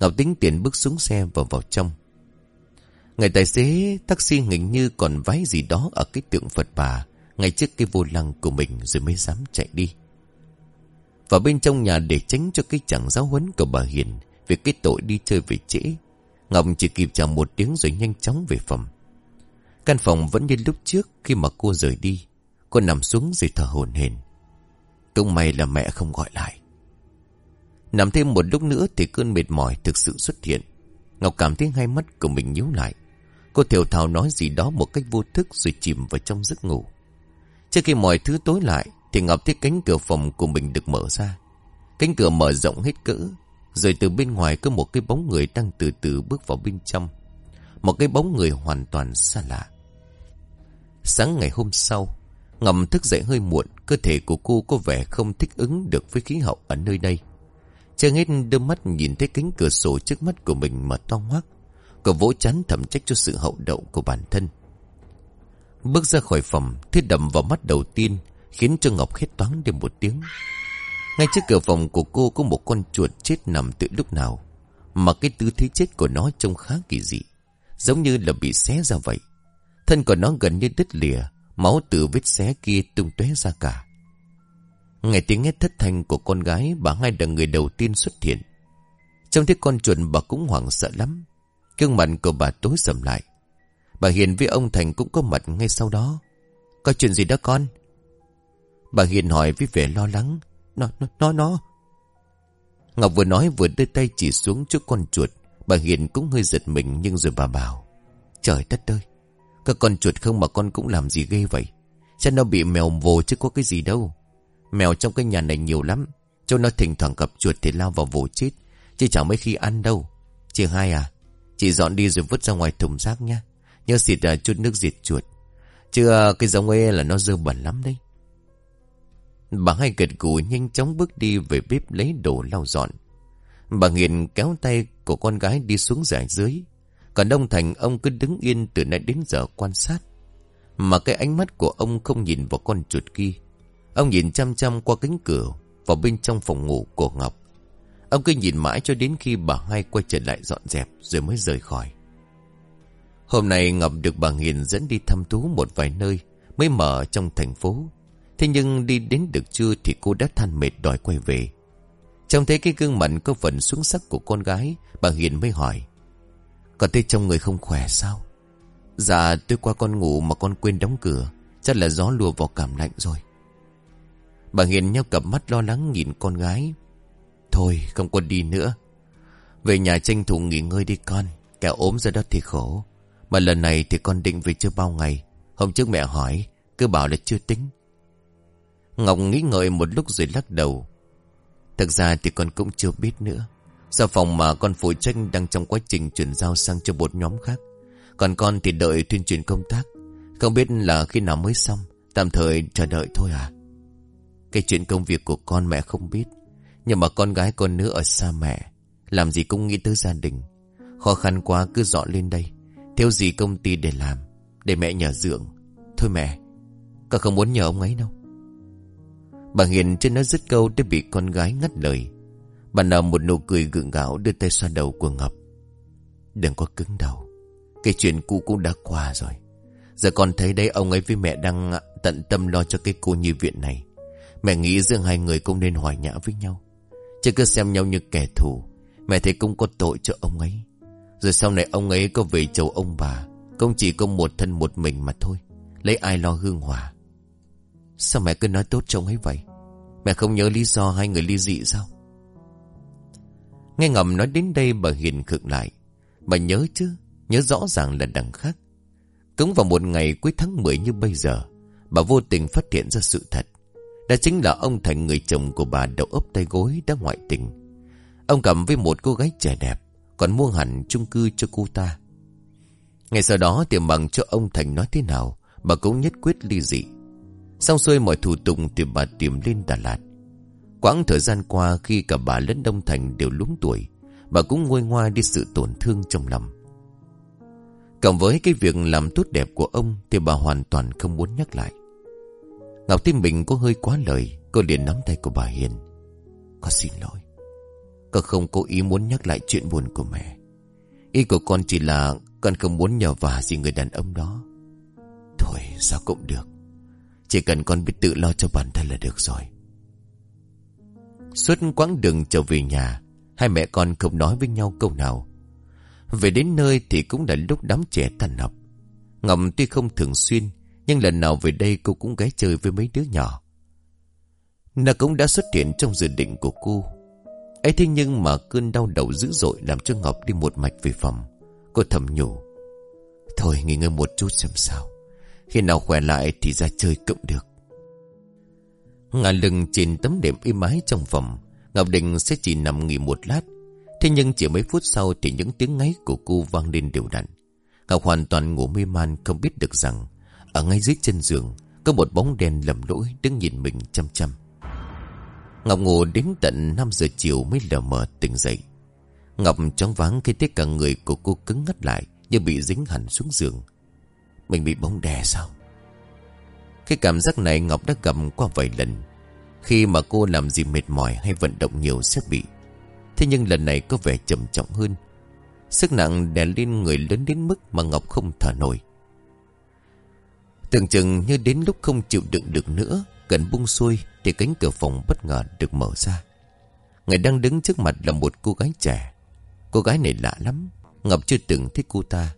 Ngọc tính tiền bước xuống xe và vào trong. Người tài xế taxi hình như còn vái gì đó ở cái tượng Phật bà, ngay trước cái vô lăng của mình rồi mới dám chạy đi. Vào bên trong nhà để tránh cho cái chẳng giáo huấn của bà Hiền về cái tội đi chơi về trễ. Ngọc chỉ kịp chào một tiếng rồi nhanh chóng về phòng. Căn phòng vẫn như lúc trước khi mà cô rời đi. Cô nằm xuống rồi thở hồn hển. Cũng may là mẹ không gọi lại. Nằm thêm một lúc nữa thì cơn mệt mỏi thực sự xuất hiện. Ngọc cảm thấy hai mắt của mình nhíu lại. Cô thiểu thào nói gì đó một cách vô thức rồi chìm vào trong giấc ngủ. Trước khi mọi thứ tối lại thì Ngọc thấy cánh cửa phòng của mình được mở ra. Cánh cửa mở rộng hết cỡ. Rồi từ bên ngoài có một cái bóng người đang từ từ bước vào bên trong. Một cái bóng người hoàn toàn xa lạ. Sáng ngày hôm sau, Ngầm thức dậy hơi muộn, cơ thể của cô có vẻ không thích ứng được với khí hậu ở nơi đây. Chưa hết đôi mắt nhìn thấy cánh cửa sổ trước mắt của mình mà to hoác Cô vỗ chán thẩm trách cho sự hậu đậu của bản thân. Bước ra khỏi phòng, thiết đầm vào mắt đầu tiên, khiến cho Ngọc hết toán đêm một tiếng. Ngay trước cửa phòng của cô có một con chuột chết nằm từ lúc nào. Mà cái tư thế chết của nó trông khá kỳ dị. Giống như là bị xé ra vậy. Thân của nó gần như đứt lìa, Máu từ vết xé kia tung tóe ra cả. Nghe tiếng hét thất thanh của con gái, bà hai là người đầu tiên xuất hiện. Trong thấy con chuột bà cũng hoảng sợ lắm. Cương mặt của bà tối sầm lại. Bà Hiền với ông Thành cũng có mặt ngay sau đó. Có chuyện gì đó con? Bà Hiền hỏi với vẻ lo lắng. Nó, nó, nó, nó. Ngọc vừa nói vừa đưa tay chỉ xuống trước con chuột. Bà Hiền cũng hơi giật mình nhưng rồi bà bảo. Trời đất ơi! Các con chuột không mà con cũng làm gì ghê vậy? Chắc nó bị mèo vồ chứ có cái gì đâu? Mèo trong cái nhà này nhiều lắm. Cho nó thỉnh thoảng gặp chuột thì lao vào vồ chết. Chứ chẳng mấy khi ăn đâu. Chị hai à Chị dọn đi rồi vứt ra ngoài thùng rác nha Nhớ xịt uh, chút nước diệt chuột. Chứ uh, cái giống ấy là nó dơ bẩn lắm đấy. Bà hai gật gù nhanh chóng bước đi về bếp lấy đồ lau dọn. Bà Hiền kéo tay của con gái đi xuống giải dưới còn ông Thành ông cứ đứng yên từ nãy đến giờ quan sát. Mà cái ánh mắt của ông không nhìn vào con chuột kia. Ông nhìn chăm chăm qua cánh cửa vào bên trong phòng ngủ của Ngọc. Ông cứ nhìn mãi cho đến khi bà hai quay trở lại dọn dẹp rồi mới rời khỏi. Hôm nay Ngọc được bà Hiền dẫn đi thăm thú một vài nơi mới mở trong thành phố. Thế nhưng đi đến được trưa thì cô đã than mệt đòi quay về. Trông thấy cái gương mặt có phần xuống sắc của con gái, bà Hiền mới hỏi. Còn thấy trong người không khỏe sao? Dạ tôi qua con ngủ mà con quên đóng cửa. Chắc là gió lùa vào cảm lạnh rồi. Bà Hiền nhau cặp mắt lo lắng nhìn con gái. Thôi, không còn đi nữa. Về nhà tranh thủ nghỉ ngơi đi con. Kẻ ốm ra đó thì khổ. Mà lần này thì con định về chưa bao ngày. Hôm trước mẹ hỏi, Cứ bảo là chưa tính. Ngọc nghĩ ngợi một lúc rồi lắc đầu. Thật ra thì con cũng chưa biết nữa sau phòng mà con phụ trách đang trong quá trình chuyển giao sang cho một nhóm khác. Còn con thì đợi tuyên truyền công tác. Không biết là khi nào mới xong, Tạm thời chờ đợi thôi à. Cái chuyện công việc của con mẹ không biết. Nhưng mà con gái con nữa ở xa mẹ, Làm gì cũng nghĩ tới gia đình. Khó khăn quá cứ dọn lên đây. Thiếu gì công ty để làm, Để mẹ nhờ dưỡng. Thôi mẹ, Con không muốn nhờ ông ấy đâu. Bà Hiền trên nói dứt câu để bị con gái ngắt lời. Bà nở một nụ cười gượng gạo đưa tay xoa đầu của Ngọc. Đừng có cứng đầu. Cái chuyện cũ cũng đã qua rồi. Giờ con thấy đấy, ông ấy với mẹ đang tận tâm lo cho cái cô nhi viện này. Mẹ nghĩ giữa hai người cũng nên hòa nhã với nhau. Chứ cứ xem nhau như kẻ thù. Mẹ thấy cũng có tội cho ông ấy. Rồi sau này ông ấy có về chầu ông bà, Cũng chỉ có một thân một mình mà thôi Lấy ai lo hương hòa Sao mẹ cứ nói tốt cho ông ấy vậy Mẹ không nhớ lý do hai người ly dị sao Nghe ngầm nói đến đây bà Hiền khựng lại. Bà nhớ chứ? Nhớ rõ ràng là đằng khác. Cứng vào một ngày cuối tháng 10 như bây giờ, Bà vô tình phát hiện ra sự thật. Đó chính là ông Thành, người chồng của bà, đầu ấp tay gối, đã ngoại tình. Ông cầm với một cô gái trẻ đẹp, Còn mua hẳn chung cư cho cô ta. Ngày sau đó, tiệm bằng cho ông Thành nói thế nào, Bà cũng nhất quyết ly dị. Xong xuôi mọi thủ tục thì bà tìm lên Đà Lạt. Quãng thời gian qua khi cả bà lẫn Đông Thành đều lúng tuổi, Bà cũng nguôi ngoa đi sự tổn thương trong lòng. Cộng với cái việc làm tốt đẹp của ông Thì bà hoàn toàn không muốn nhắc lại. Ngọc Tim Bình có hơi quá lời Cô liền nắm tay của bà Hiền. Con xin lỗi, Con không cố ý muốn nhắc lại chuyện buồn của mẹ. Ý của con chỉ là Con không muốn nhờ vả gì người đàn ông đó. Thôi, sao cũng được. Chỉ cần con biết tự lo cho bản thân là được rồi. Suốt quãng đường trở về nhà, Hai mẹ con không nói với nhau câu nào. Về đến nơi thì cũng là lúc đám trẻ tan học. Ngọc tuy không thường xuyên, Nhưng lần nào về đây cô cũng ghé chơi với mấy đứa nhỏ. Nó cũng đã xuất hiện trong dự định của cô. Ấy thế nhưng mà cơn đau đầu dữ dội Làm cho Ngọc đi một mạch về phòng. Cô thầm nhủ, Thôi nghỉ ngơi một chút xem sao. Khi nào khỏe lại thì ra chơi cũng được. Ngả lưng trên tấm đệm im ái trong phòng. Ngọc Định sẽ chỉ nằm nghỉ một lát. Thế nhưng chỉ mấy phút sau Thì những tiếng ngáy của cô vang lên đều đặn. Ngọc hoàn toàn ngủ mê man, Không biết được rằng, Ở ngay dưới chân giường, Có một bóng đen lầm lỗi đứng nhìn mình chăm chăm. Ngọc ngủ đến tận 5 giờ chiều mới lờ mờ tỉnh dậy. Ngọc chóng váng khi thấy cả người của cô cứng ngắt lại Như bị dính hẳn xuống giường. Mình bị bóng đè sao? Cái cảm giác này Ngọc đã gặp qua vài lần. Khi mà cô làm gì mệt mỏi hay vận động nhiều sẽ bị. Thế nhưng lần này có vẻ trầm trọng hơn. Sức nặng đè lên người lớn đến mức mà Ngọc không thở nổi. Tưởng chừng như đến lúc không chịu đựng được nữa Gần bung xuôi Thì cánh cửa phòng bất ngờ được mở ra. Người đang đứng trước mặt là một cô gái trẻ. Cô gái này lạ lắm, Ngọc chưa từng thích cô ta.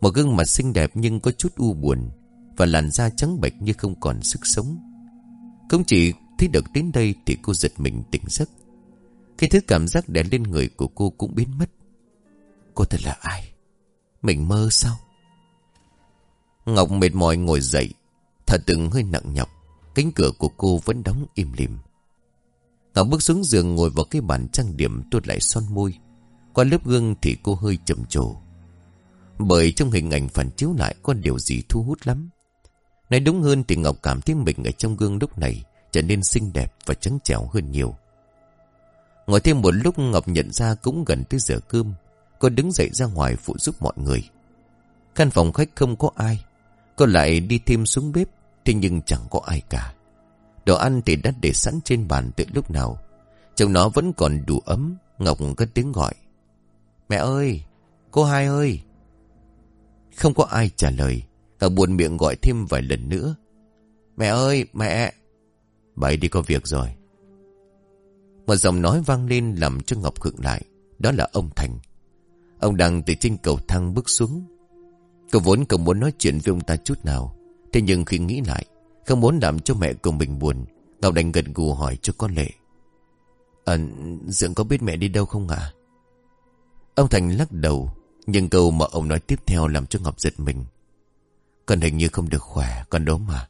Một gương mặt xinh đẹp nhưng có chút u buồn. Và làn da trắng bệch như không còn sức sống. Không chỉ Thấy được đến đây thì cô giật mình tỉnh giấc. Cái thứ cảm giác đè lên người của cô cũng biến mất. Cô thật là ai? Mình mơ sao? Ngọc mệt mỏi ngồi dậy Thật từng hơi nặng nhọc. Cánh cửa của cô vẫn đóng im lìm. Ngọc bước xuống giường ngồi vào cái bàn trang điểm tuột lại son môi. Qua lớp gương thì cô hơi trầm trồ. Bởi trong hình ảnh phản chiếu lại có điều gì thu hút lắm. Nói đúng hơn thì Ngọc cảm thấy mình ở trong gương lúc này trở nên xinh đẹp và trắng trẻo hơn nhiều. Ngồi thêm một lúc, Ngọc nhận ra cũng gần tới giờ cơm. Cô đứng dậy ra ngoài phụ giúp mọi người. Căn phòng khách không có ai. Cô lại đi thêm xuống bếp. Thế nhưng chẳng có ai cả. Đồ ăn thì đã để sẵn trên bàn từ lúc nào. Trong nó vẫn còn đủ ấm. Ngọc cất tiếng gọi. Mẹ ơi! Cô hai ơi! Không có ai trả lời. Ngọc buồn miệng gọi thêm vài lần nữa. Mẹ ơi! Mẹ! Bà ấy đi có việc rồi. Một giọng nói vang lên làm cho Ngọc khựng lại. Đó là ông Thành. Ông đang từ trên cầu thang bước xuống. Cậu vốn không muốn nói chuyện với ông ta chút nào. Thế nhưng khi nghĩ lại, không muốn làm cho mẹ của mình buồn, Ngọc đành gật gù hỏi cho con lệ. Ờ, à, Dượng có biết mẹ đi đâu không ạ? Ông Thành lắc đầu, nhưng câu mà ông nói tiếp theo làm cho Ngọc giật mình. Con hình như không được khỏe, con đốm mà.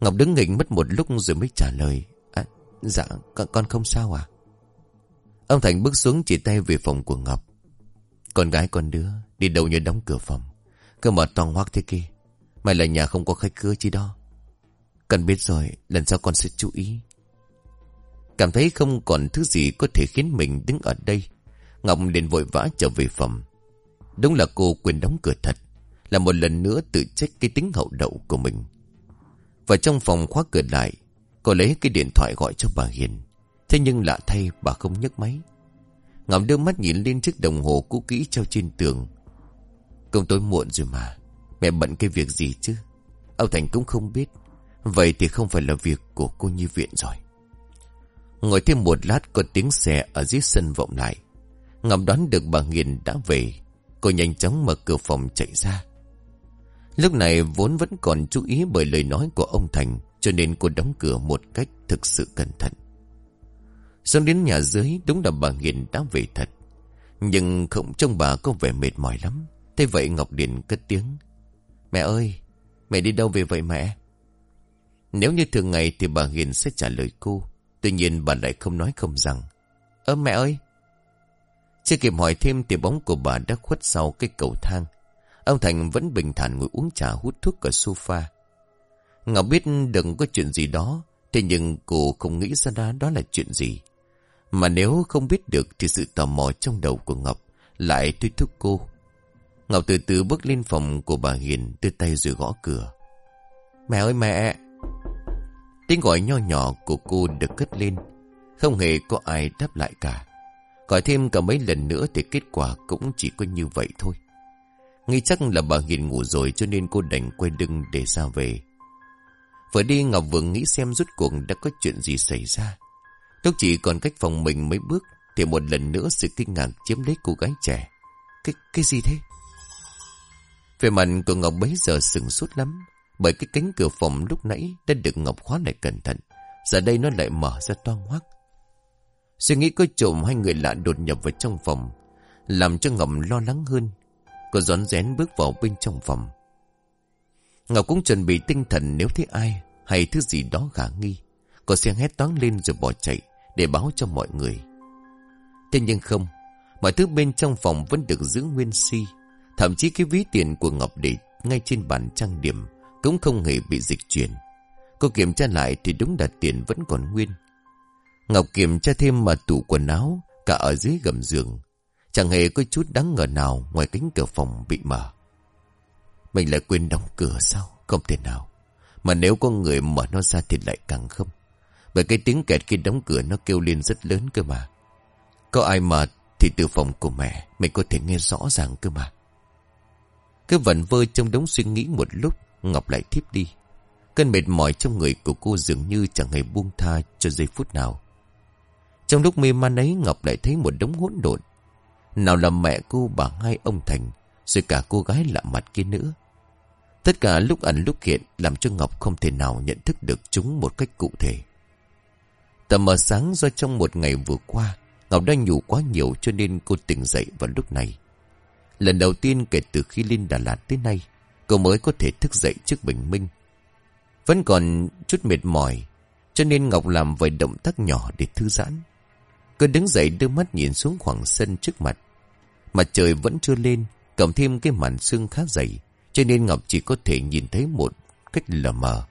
Ngọc đứng nghỉnh mất một lúc rồi mới trả lời. À, dạ, con, con không sao à? Ông Thành bước xuống chỉ tay về phòng của Ngọc. Con gái con đứa, đi đâu như đóng cửa phòng. Cứ mở toàn hoác thế kia. Mày là nhà không có khách cưa chi đó. Cần biết rồi, lần sau con sẽ chú ý. Cảm thấy không còn thứ gì có thể khiến mình đứng ở đây. Ngọc liền vội vã trở về phòng. Đúng là cô quên đóng cửa thật. Là một lần nữa tự trách cái tính hậu đậu của mình. và trong phòng khóa cửa lại, Cô lấy cái điện thoại gọi cho bà Hiền. Thế nhưng lạ thay, bà không nhấc máy. Ngọc đưa mắt nhìn lên chiếc đồng hồ cũ kỹ treo trên tường. Công tối muộn rồi mà, Mẹ bận cái việc gì chứ? Âu Thành cũng không biết. Vậy thì không phải là việc của cô nhi viện rồi. Ngồi thêm một lát, có tiếng xe ở dưới sân vọng lại. Ngọc đoán được bà Hiền đã về. Cô nhanh chóng mở cửa phòng chạy ra. Lúc này vốn vẫn còn chú ý bởi lời nói của ông Thành, Cho nên cô đóng cửa một cách thực sự cẩn thận. Xong đến nhà dưới, đúng là bà Nghiền đã về thật. Nhưng không trông bà có vẻ mệt mỏi lắm. Thế vậy Ngọc Điền cất tiếng. Mẹ ơi, Mẹ đi đâu về vậy mẹ? Nếu như thường ngày thì bà Hiền sẽ trả lời cô. Tuy nhiên bà lại không nói không rằng. Ơ mẹ ơi! Chưa kịp hỏi thêm thì bóng của bà đã khuất sau cái cầu thang. Ông Thành vẫn bình thản ngồi uống trà hút thuốc ở sofa. Ngọc biết đừng có chuyện gì đó Thế nhưng cô không nghĩ ra đó, đó là chuyện gì. Mà nếu không biết được Thì sự tò mò trong đầu của Ngọc Lại thôi thúc cô. Ngọc từ từ bước lên phòng của bà Hiền Đưa tay rồi gõ cửa. Mẹ ơi mẹ! Tiếng gọi nho nhỏ của cô được cất lên. Không hề có ai đáp lại cả. Gọi thêm cả mấy lần nữa Thì kết quả cũng chỉ có như vậy thôi. Nghĩ chắc là bà Hiền ngủ rồi Cho nên cô đành quay lưng để ra về Vừa đi Ngọc vừa nghĩ xem rút cuộc đã có chuyện gì xảy ra Lúc chỉ còn cách phòng mình mấy bước Thì một lần nữa sự kinh ngạc chiếm lấy cô gái trẻ Cái, cái gì thế? Về mặt của Ngọc bấy giờ sừng sốt lắm. Bởi cái cánh cửa phòng lúc nãy đã được Ngọc khóa lại cẩn thận. Giờ đây nó lại mở ra toang hoác. Suy nghĩ có trộm hai người lạ đột nhập vào trong phòng. Làm cho Ngọc lo lắng hơn. Cô rón rén bước vào bên trong phòng. Ngọc cũng chuẩn bị tinh thần nếu thấy ai hay thứ gì đó khả nghi. Cô sẽ hét toán lên rồi bỏ chạy để báo cho mọi người. Thế nhưng không, mọi thứ bên trong phòng vẫn được giữ nguyên si. Thậm chí cái ví tiền của Ngọc để ngay trên bàn trang điểm cũng không hề bị dịch chuyển. Cô kiểm tra lại thì đúng là tiền vẫn còn nguyên. Ngọc kiểm tra thêm mà tủ quần áo cả ở dưới gầm giường. Chẳng hề có chút đáng ngờ nào ngoài cánh cửa phòng bị mở. Mình lại quên đóng cửa sao? Không thể nào. Mà nếu có người mở nó ra thì lại càng không. Bởi cái tiếng kẹt khi đóng cửa nó kêu lên rất lớn cơ mà. Có ai mở thì từ phòng của mẹ mình có thể nghe rõ ràng cơ mà. Cứ vẩn vơ trong đống suy nghĩ một lúc, Ngọc lại thiếp đi Cơn mệt mỏi trong người của cô dường như chẳng hề buông tha cho giây phút nào Trong lúc mê man ấy, Ngọc lại thấy một đống hỗn độn nào là mẹ cô bà hai ông Thành Rồi cả cô gái lạ mặt kia nữa Tất cả lúc ẩn lúc hiện Làm cho Ngọc không thể nào nhận thức được chúng một cách cụ thể Tầm mờ sáng do trong một ngày vừa qua Ngọc đã nhủ quá nhiều cho nên cô tỉnh dậy vào lúc này Lần đầu tiên kể từ khi lên Đà Lạt tới nay, cô mới có thể thức dậy trước bình minh. Vẫn còn chút mệt mỏi, cho nên Ngọc làm vài động tác nhỏ để thư giãn. Cô đứng dậy đưa mắt nhìn xuống khoảng sân trước mặt. Mặt trời vẫn chưa lên, cộng thêm cái màn sương khá dày, cho nên Ngọc chỉ có thể nhìn thấy một cách lờ mờ.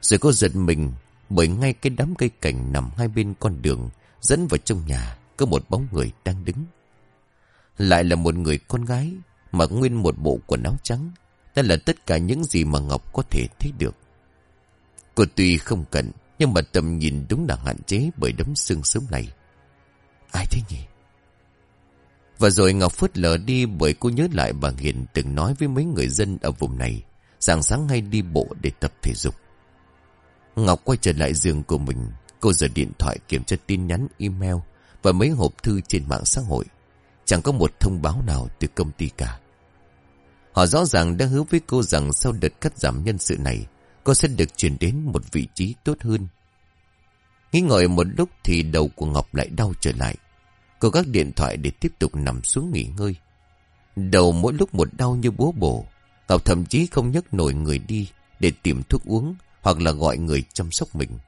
Rồi cô giật mình, bởi ngay cái đám cây cảnh nằm hai bên con đường dẫn vào trong nhà, có một bóng người đang đứng. Lại là một người con gái Mặc nguyên một bộ quần áo trắng Đó là tất cả những gì mà Ngọc có thể thấy được Cô tuy không cận Nhưng mà tầm nhìn đúng là hạn chế Bởi đấm xương sớm này Ai thế nhỉ và rồi Ngọc phớt lờ đi Bởi cô nhớ lại bà Hiền từng nói với mấy người dân Ở vùng này rằng sáng hay đi bộ để tập thể dục Ngọc quay trở lại giường của mình Cô giờ điện thoại kiểm tra tin nhắn email Và mấy hộp thư trên mạng xã hội Chẳng có một thông báo nào từ công ty cả. Họ rõ ràng đã hứa với cô rằng sau đợt cắt giảm nhân sự này, cô sẽ được chuyển đến một vị trí tốt hơn. Nghĩ ngợi một lúc thì đầu của Ngọc lại đau trở lại. Cô gác điện thoại để tiếp tục nằm xuống nghỉ ngơi. Đầu mỗi lúc một đau như búa bổ. Ngọc thậm chí không nhấc nổi người đi để tìm thuốc uống hoặc là gọi người chăm sóc mình.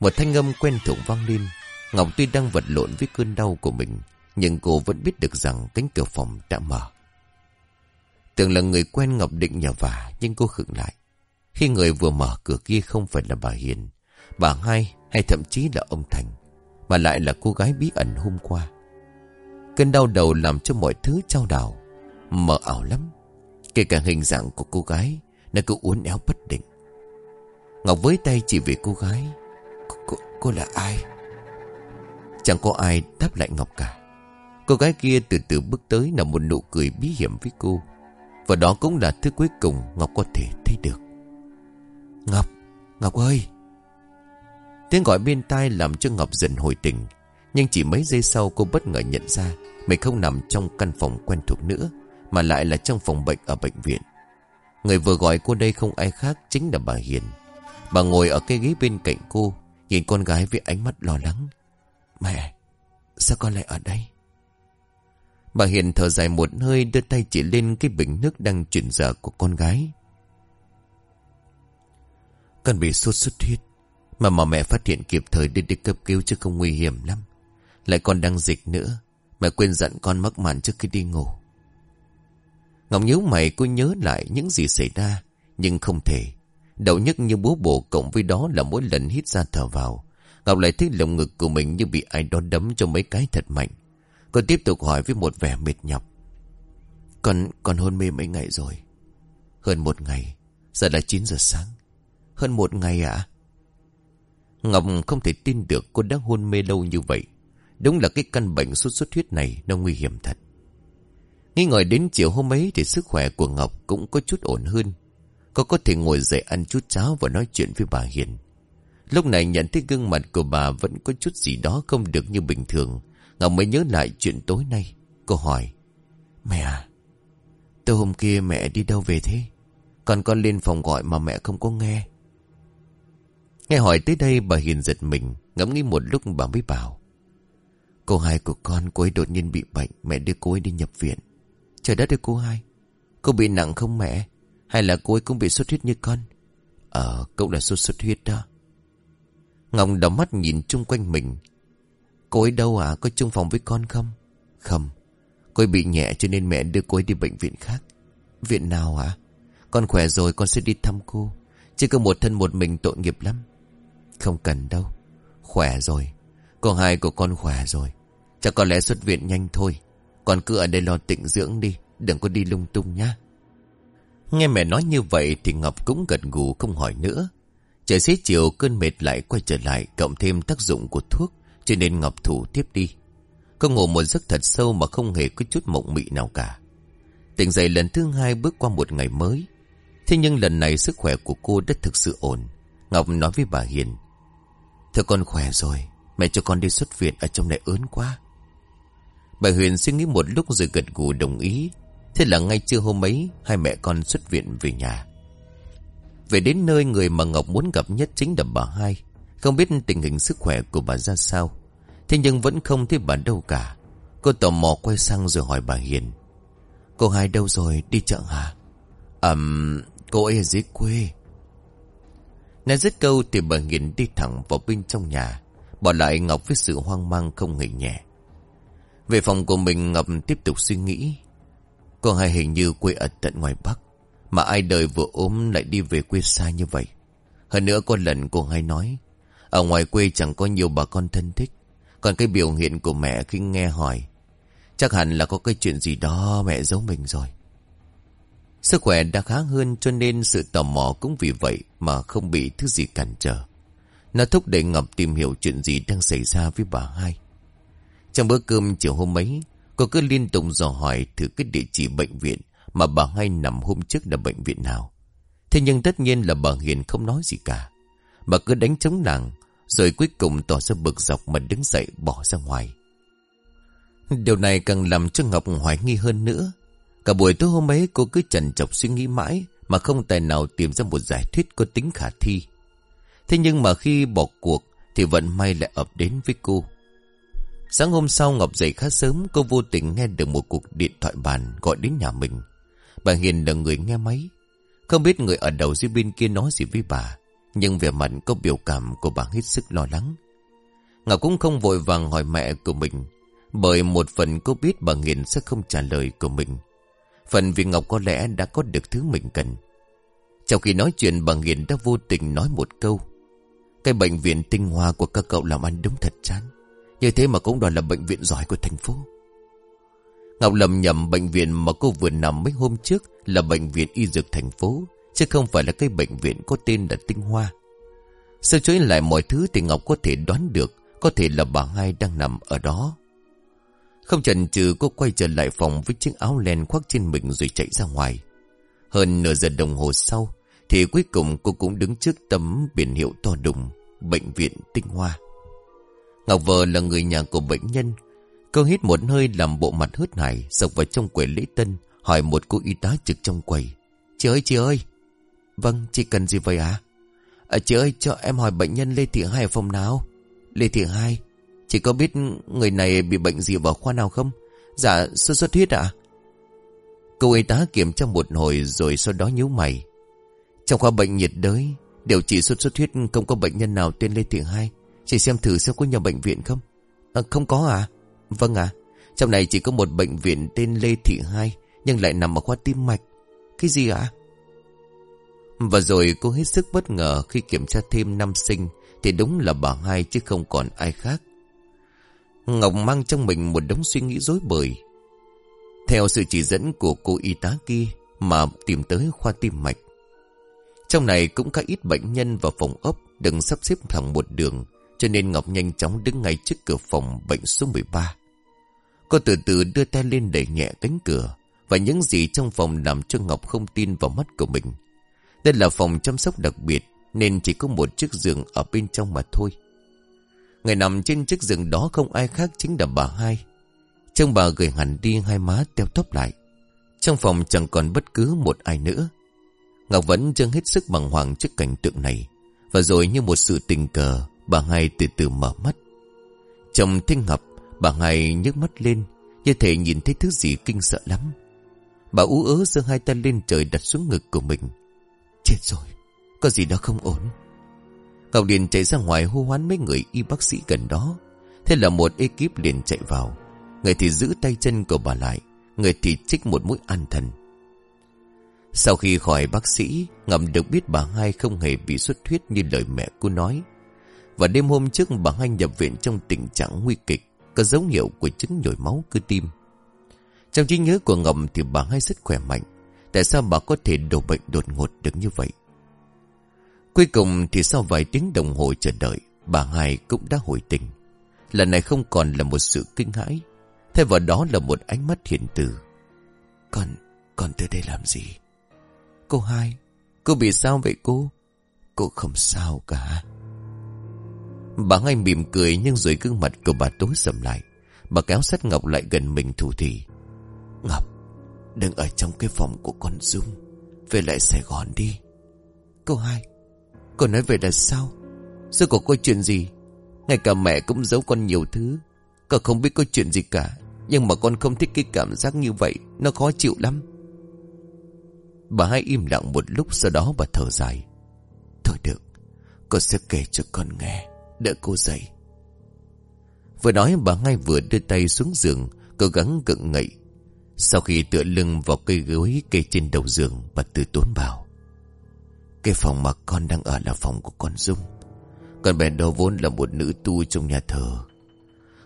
Một thanh âm quen thuộc vang lên. Ngọc tuy đang vật lộn với cơn đau của mình nhưng cô vẫn biết được rằng cánh cửa phòng đã mở. Tưởng là người quen Ngọc định nhờ vả, nhưng cô khựng lại. Khi người vừa mở cửa kia không phải là bà Hiền, bà hai hay thậm chí là ông Thành, mà lại là cô gái bí ẩn hôm qua. Cơn đau đầu làm cho mọi thứ trao đảo, mờ ảo lắm. Kể cả hình dạng của cô gái, nó cứ uốn éo bất định. Ngọc với tay chỉ về cô gái. Cô, cô, cô là ai? Chẳng có ai đáp lại Ngọc cả. Cô gái kia từ từ bước tới là một nụ cười bí hiểm với cô. Và đó cũng là thứ cuối cùng Ngọc có thể thấy được. Ngọc, Ngọc ơi! Tiếng gọi bên tai làm cho Ngọc dần hồi tỉnh. Nhưng chỉ mấy giây sau cô bất ngờ nhận ra Mình không nằm trong căn phòng quen thuộc nữa, Mà lại là trong phòng bệnh ở bệnh viện. Người vừa gọi cô đây không ai khác Chính là bà Hiền. Bà ngồi ở cái ghế bên cạnh cô, Nhìn con gái với ánh mắt lo lắng. Mẹ, Sao con lại ở đây? Bà Hiền thở dài một hơi, Đưa tay chỉ lên cái bình nước đang chuyển dở của con gái. Con bị sốt xuất huyết. Mà mà mẹ phát hiện kịp thời đi đi cấp cứu chứ không nguy hiểm lắm. Lại còn đang dịch nữa Mẹ quên dặn con mắc màn trước khi đi ngủ. Ngọc nhớ mày cô nhớ lại những gì xảy ra Nhưng không thể. Đầu nhất như bố bổ cộng với đó là mỗi lần hít ra thở vào. Ngọc lại thấy lồng ngực của mình như bị ai đó đấm cho mấy cái thật mạnh. Cô tiếp tục hỏi với một vẻ mệt nhọc. Con, con hôn mê mấy ngày rồi? Hơn một ngày Giờ là 9 giờ sáng. Hơn một ngày ạ? Ngọc không thể tin được cô đã hôn mê lâu như vậy. Đúng là cái căn bệnh sốt xuất huyết này Nó nguy hiểm thật. Nghĩ ngồi đến chiều hôm ấy Thì sức khỏe của Ngọc cũng có chút ổn hơn. Cô có thể ngồi dậy ăn chút cháo Và nói chuyện với bà Hiền. Lúc này nhận thấy gương mặt của bà Vẫn có chút gì đó không được như bình thường. Ngọc mới nhớ lại chuyện tối nay. Cô hỏi, Mẹ à tối hôm kia mẹ đi đâu về thế? Còn con lên phòng gọi mà mẹ không có nghe. Nghe hỏi tới đây bà Hiền giật mình, Ngẫm nghĩ một lúc bà mới bảo, Cô hai của con, cô ấy đột nhiên bị bệnh, Mẹ đưa cô ấy đi nhập viện. Trời đất ơi, cô hai, Cô bị nặng không mẹ? Hay là cô ấy cũng bị xuất huyết như con? Ờ cũng là sốt xuất huyết đó. Ngọc đỏ mắt nhìn chung quanh mình, Cô ấy đâu à có chung phòng với con không? Không, Cô ấy bị nhẹ cho nên mẹ đưa cô ấy đi bệnh viện khác. Viện nào à Con khỏe rồi, con sẽ đi thăm cô. Chỉ có một thân một mình tội nghiệp lắm. Không cần đâu. Khỏe rồi. Cô hai của con khỏe rồi. Chắc có lẽ xuất viện nhanh thôi. Con cứ ở đây lo tịnh dưỡng đi. Đừng có đi lung tung nhá. Nghe mẹ nói như vậy Thì Ngọc cũng gật gù không hỏi nữa. Trời xế chiều, cơn mệt lại quay trở lại, Cộng thêm tác dụng của thuốc, Cho nên Ngọc thủ tiếp đi. Cô ngủ một giấc thật sâu mà không hề có chút mộng mị nào cả. Tỉnh dậy lần thứ hai bước qua một ngày mới. Thế nhưng lần này sức khỏe của cô đã thực sự ổn. Ngọc nói với bà Hiền Thưa con khỏe rồi, Mẹ cho con đi xuất viện ở trong này ớn quá. Bà Huyền suy nghĩ một lúc rồi gật gù đồng ý. Thế là ngay trưa hôm ấy, Hai mẹ con xuất viện về nhà. Về đến nơi người mà Ngọc muốn gặp nhất chính là bà hai. Không biết tình hình sức khỏe của bà ra sao. Thế nhưng vẫn không thấy bà đâu cả. Cô tò mò quay sang rồi hỏi bà Hiền. Cô hai đâu rồi, đi chợ hả? Ẩm cô ấy ở dưới quê. Nói dứt câu thì bà Hiền đi thẳng vào bên trong nhà, Bỏ lại Ngọc với sự hoang mang không hề nhẹ. Về phòng của mình, Ngọc tiếp tục suy nghĩ. Cô hai hình như quê ở tận ngoài Bắc, Mà ai đời vừa ốm lại đi về quê xa như vậy. Hơn nữa có lần cô hai nói, Ở ngoài quê chẳng có nhiều bà con thân thích. Còn cái biểu hiện của mẹ khi nghe hỏi, Chắc hẳn là có cái chuyện gì đó mẹ giấu mình rồi. Sức khỏe đã khá hơn cho nên sự tò mò cũng vì vậy mà không bị thứ gì cản trở. Nó thúc đẩy Ngọc tìm hiểu chuyện gì đang xảy ra với bà hai. Trong bữa cơm chiều hôm ấy, cô cứ liên tục dò hỏi thử cái địa chỉ bệnh viện mà bà hai nằm hôm trước là bệnh viện nào. Thế nhưng tất nhiên là bà Hiền không nói gì cả. Bà cứ đánh chống nàng, rồi cuối cùng tỏ ra bực dọc mà đứng dậy bỏ ra ngoài. Điều này càng làm cho Ngọc hoài nghi hơn nữa. Cả buổi tối hôm ấy, cô cứ chần chọc suy nghĩ mãi, mà không tài nào tìm ra một giải thuyết có tính khả thi. Thế nhưng mà khi bỏ cuộc, thì vận may lại ập đến với cô. Sáng hôm sau, Ngọc dậy khá sớm, cô vô tình nghe được một cuộc điện thoại bàn gọi đến nhà mình. Bà Hiền là người nghe máy. Không biết người ở đầu dưới bên kia nói gì với bà. Nhưng về mặt có biểu cảm của bà hết sức lo lắng. Ngọc cũng không vội vàng hỏi mẹ của mình. Bởi một phần cô biết bà Hiền sẽ không trả lời của mình. Phần vì Ngọc có lẽ đã có được thứ mình cần. Trong khi nói chuyện bà Hiền đã vô tình nói một câu. Cái bệnh viện tinh hoa của các cậu làm ăn đúng thật chán. Như thế mà cũng đoàn là bệnh viện giỏi của thành phố. Ngọc lầm nhầm bệnh viện mà cô vừa nằm mấy hôm trước là bệnh viện y dược thành phố, chứ không phải là cái bệnh viện có tên là Tinh Hoa. Sơ chối lại mọi thứ thì Ngọc có thể đoán được có thể là bà hai đang nằm ở đó. Không chần chừ cô quay trở lại phòng với chiếc áo len khoác trên mình rồi chạy ra ngoài. Hơn nửa giờ đồng hồ sau, thì cuối cùng cô cũng đứng trước tấm biển hiệu to đùng Bệnh viện Tinh Hoa Ngọc vợ là người nhà của bệnh nhân. Cô hít một hơi làm bộ mặt hớt hải, sộc vào trong quầy lễ tân, hỏi một cô y tá trực trong quầy. Chị ơi, chị ơi! Vâng, chị cần gì vậy ạ? À? chị ơi, cho em hỏi bệnh nhân Lê Thị Hai ở phòng nào? Lê Thị Hai, chị có biết người này bị bệnh gì vào khoa nào không? Dạ, sốt xuất huyết ạ. À? Cô y tá kiểm tra một hồi rồi sau đó nhíu mày. Trong khoa bệnh nhiệt đới, điều trị sốt xuất huyết không có bệnh nhân nào tên Lê Thị Hai. Chị xem thử xem có nhà bệnh viện không? À, không có à? Vâng ạ. Trong này chỉ có một bệnh viện tên Lê Thị Hai, nhưng lại nằm ở khoa tim mạch. Cái gì ạ? Và rồi cô hết sức bất ngờ khi kiểm tra thêm năm sinh thì đúng là bà hai chứ không còn ai khác. Ngọc mang trong mình một đống suy nghĩ rối bời. Theo sự chỉ dẫn của cô y tá kia mà tìm tới khoa tim mạch. Trong này cũng có ít bệnh nhân và phòng ốc đừng sắp xếp thẳng một đường, cho nên Ngọc nhanh chóng đứng ngay trước cửa phòng bệnh số 13. Cô từ từ đưa tay lên đẩy nhẹ cánh cửa và những gì trong phòng làm cho Ngọc không tin vào mắt của mình. Đây là phòng chăm sóc đặc biệt, nên chỉ có một chiếc giường ở bên trong mà thôi. Người nằm trên chiếc giường đó không ai khác chính là bà hai. Trông bà gửi hẳn đi hai má teo tóp lại. Trong phòng chẳng còn bất cứ một ai nữa. Ngọc vẫn chân hết sức bằng hoàng trước cảnh tượng này. Và rồi như một sự tình cờ, bà hai từ từ mở mắt. Trong thinh ngập, bà hai nhấc mắt lên, như thể nhìn thấy thứ gì kinh sợ lắm. Bà ú ớ giơ hai tay lên trời đặt xuống ngực của mình. Chết rồi, có gì đó không ổn cậu liền chạy ra ngoài hô hoán mấy người y bác sĩ gần đó. Thế là một ekip liền chạy vào. Người thì giữ tay chân của bà lại, người thì trích một mũi an thần. Sau khi khỏi bác sĩ, ngầm được biết bà hai không hề bị xuất huyết như lời mẹ cô nói. Và đêm hôm trước bà hai nhập viện trong tình trạng nguy kịch, có dấu hiệu của chứng nhồi máu cơ tim. Trong trí nhớ của ngầm thì bà hai rất khỏe mạnh. Tại sao bà có thể đổ bệnh đột ngột được như vậy? Cuối cùng thì sau vài tiếng đồng hồ chờ đợi, bà hai cũng đã hồi tình. Lần này không còn là một sự kinh hãi, thay vào đó là một ánh mắt hiền từ. Con, con tới đây làm gì? Cô hai, cô bị sao vậy cô? Cô không sao cả. Bà hai mỉm cười nhưng rồi gương mặt của bà tối sầm lại. Bà kéo sát Ngọc lại gần mình thủ thì. Ngọc, đừng ở trong cái phòng của con Dung. Về lại Sài Gòn đi. Cô hai, cô nói về là sao? Sao có có chuyện gì? Ngay cả mẹ cũng giấu con nhiều thứ. Con không biết có chuyện gì cả. Nhưng mà con không thích cái cảm giác như vậy. Nó khó chịu lắm. Bà hai im lặng một lúc sau đó bà thở dài. Thôi được, cô sẽ kể cho con nghe. Đợi cô dậy. Vừa nói bà hai vừa đưa tay xuống giường, cố gắng gượng ngậy. Sau khi tựa lưng vào cây gối cây trên đầu giường, bà từ tốn bảo. Cái phòng mà con đang ở là phòng của con Dung. Con bé đó vốn là một nữ tu trong nhà thờ.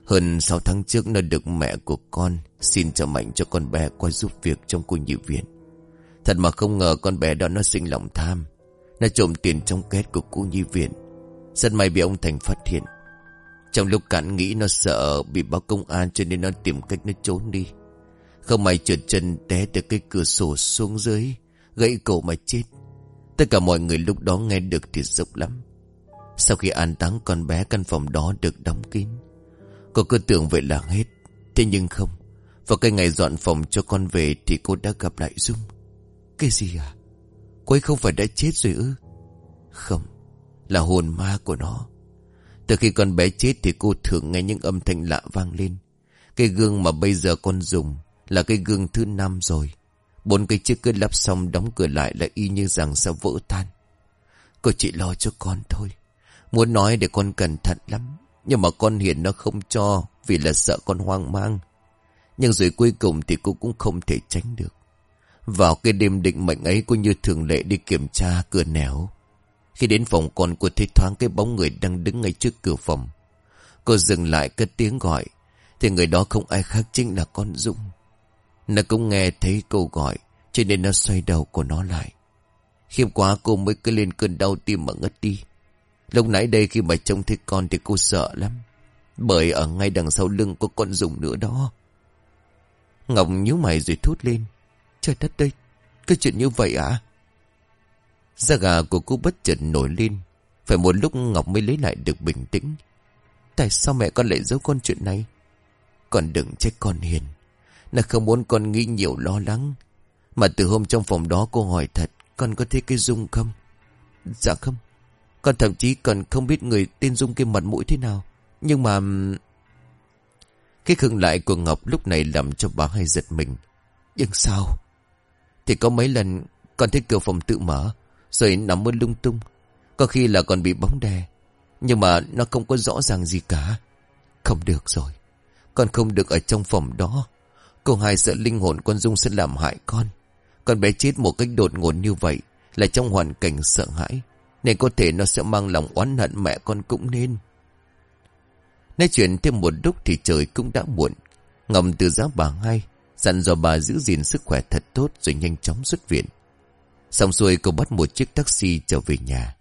Hơn 6 tháng trước nó được mẹ của con xin cho mạnh cho con bé qua giúp việc trong cô nhị viện. Thật mà không ngờ con bé đó nó sinh lòng tham. Nó trộm tiền trong két của cô nhi viện. Rất may bị ông Thành phát hiện. Trong lúc cản nghĩ nó sợ bị báo công an cho nên nó tìm cách nó trốn đi. Không may trượt chân té từ cái cửa sổ xuống dưới, gãy cổ mà chết. Tất cả mọi người lúc đó nghe được thì sốc lắm. Sau khi an táng con bé căn phòng đó được đóng kín. Cô cứ tưởng vậy là hết. Thế nhưng không. Vào cái ngày dọn phòng cho con về thì cô đã gặp lại Dung. Cái gì à? Cô ấy không phải đã chết rồi ư? Không, là hồn ma của nó. Từ khi con bé chết thì cô thường nghe những âm thanh lạ vang lên. Cái gương mà bây giờ con dùng là cái gương thứ năm rồi. Bốn cái chiếc cứ lắp xong đóng cửa lại là y như rằng sẽ vỡ tan. Cô chỉ lo cho con thôi. Muốn nói để con cẩn thận lắm. Nhưng mà con Hiền nó không cho vì là sợ con hoang mang. Nhưng rồi cuối cùng thì cô cũng không thể tránh được. Vào cái đêm định mệnh ấy, cô như thường lệ đi kiểm tra cửa nẻo. Khi đến phòng con, cô thấy thoáng cái bóng người đang đứng ngay trước cửa phòng. Cô dừng lại cất tiếng gọi. Thì người đó không ai khác chính là con Dung. Nó cũng nghe thấy câu gọi. Cho nên nó xoay đầu của nó lại. Khiêm quá cô mới cứ lên cơn đau tim mà ngất đi. Lúc nãy đây khi mà trông thấy con thì cô sợ lắm. Bởi ở ngay đằng sau lưng có con rùng nữa đó. Ngọc nhíu mày rồi thốt lên. Trời đất đây, cái chuyện như vậy à? Da gà của cô bất chợt nổi lên. Phải một lúc Ngọc mới lấy lại được bình tĩnh. Tại sao mẹ con lại giấu con chuyện này còn đừng trách con hiền nó không muốn con nghĩ nhiều lo lắng. Mà từ hôm trong phòng đó cô hỏi thật, Con có thấy cái Dung không? Dạ không. Con thậm chí còn không biết người tên Dung kia mặt mũi thế nào. Nhưng mà Cái khựng lại của Ngọc lúc này làm cho bà hay giật mình. Nhưng sao? Thì có mấy lần Con thấy cửa phòng tự mở, Rồi nằm mơ lung tung. Có khi là còn bị bóng đè, Nhưng mà nó không có rõ ràng gì cả. Không được rồi. Con không được ở trong phòng đó. Cô hai sợ linh hồn con Dung sẽ làm hại con. Con bé chết một cách đột ngột như vậy Là trong hoàn cảnh sợ hãi, Nên có thể nó sẽ mang lòng oán hận mẹ con cũng nên. Nói chuyện thêm một lúc thì trời cũng đã muộn. Ngầm từ giá bà hai Dặn dò bà giữ gìn sức khỏe thật tốt Rồi nhanh chóng xuất viện. Xong xuôi cô bắt một chiếc taxi trở về nhà.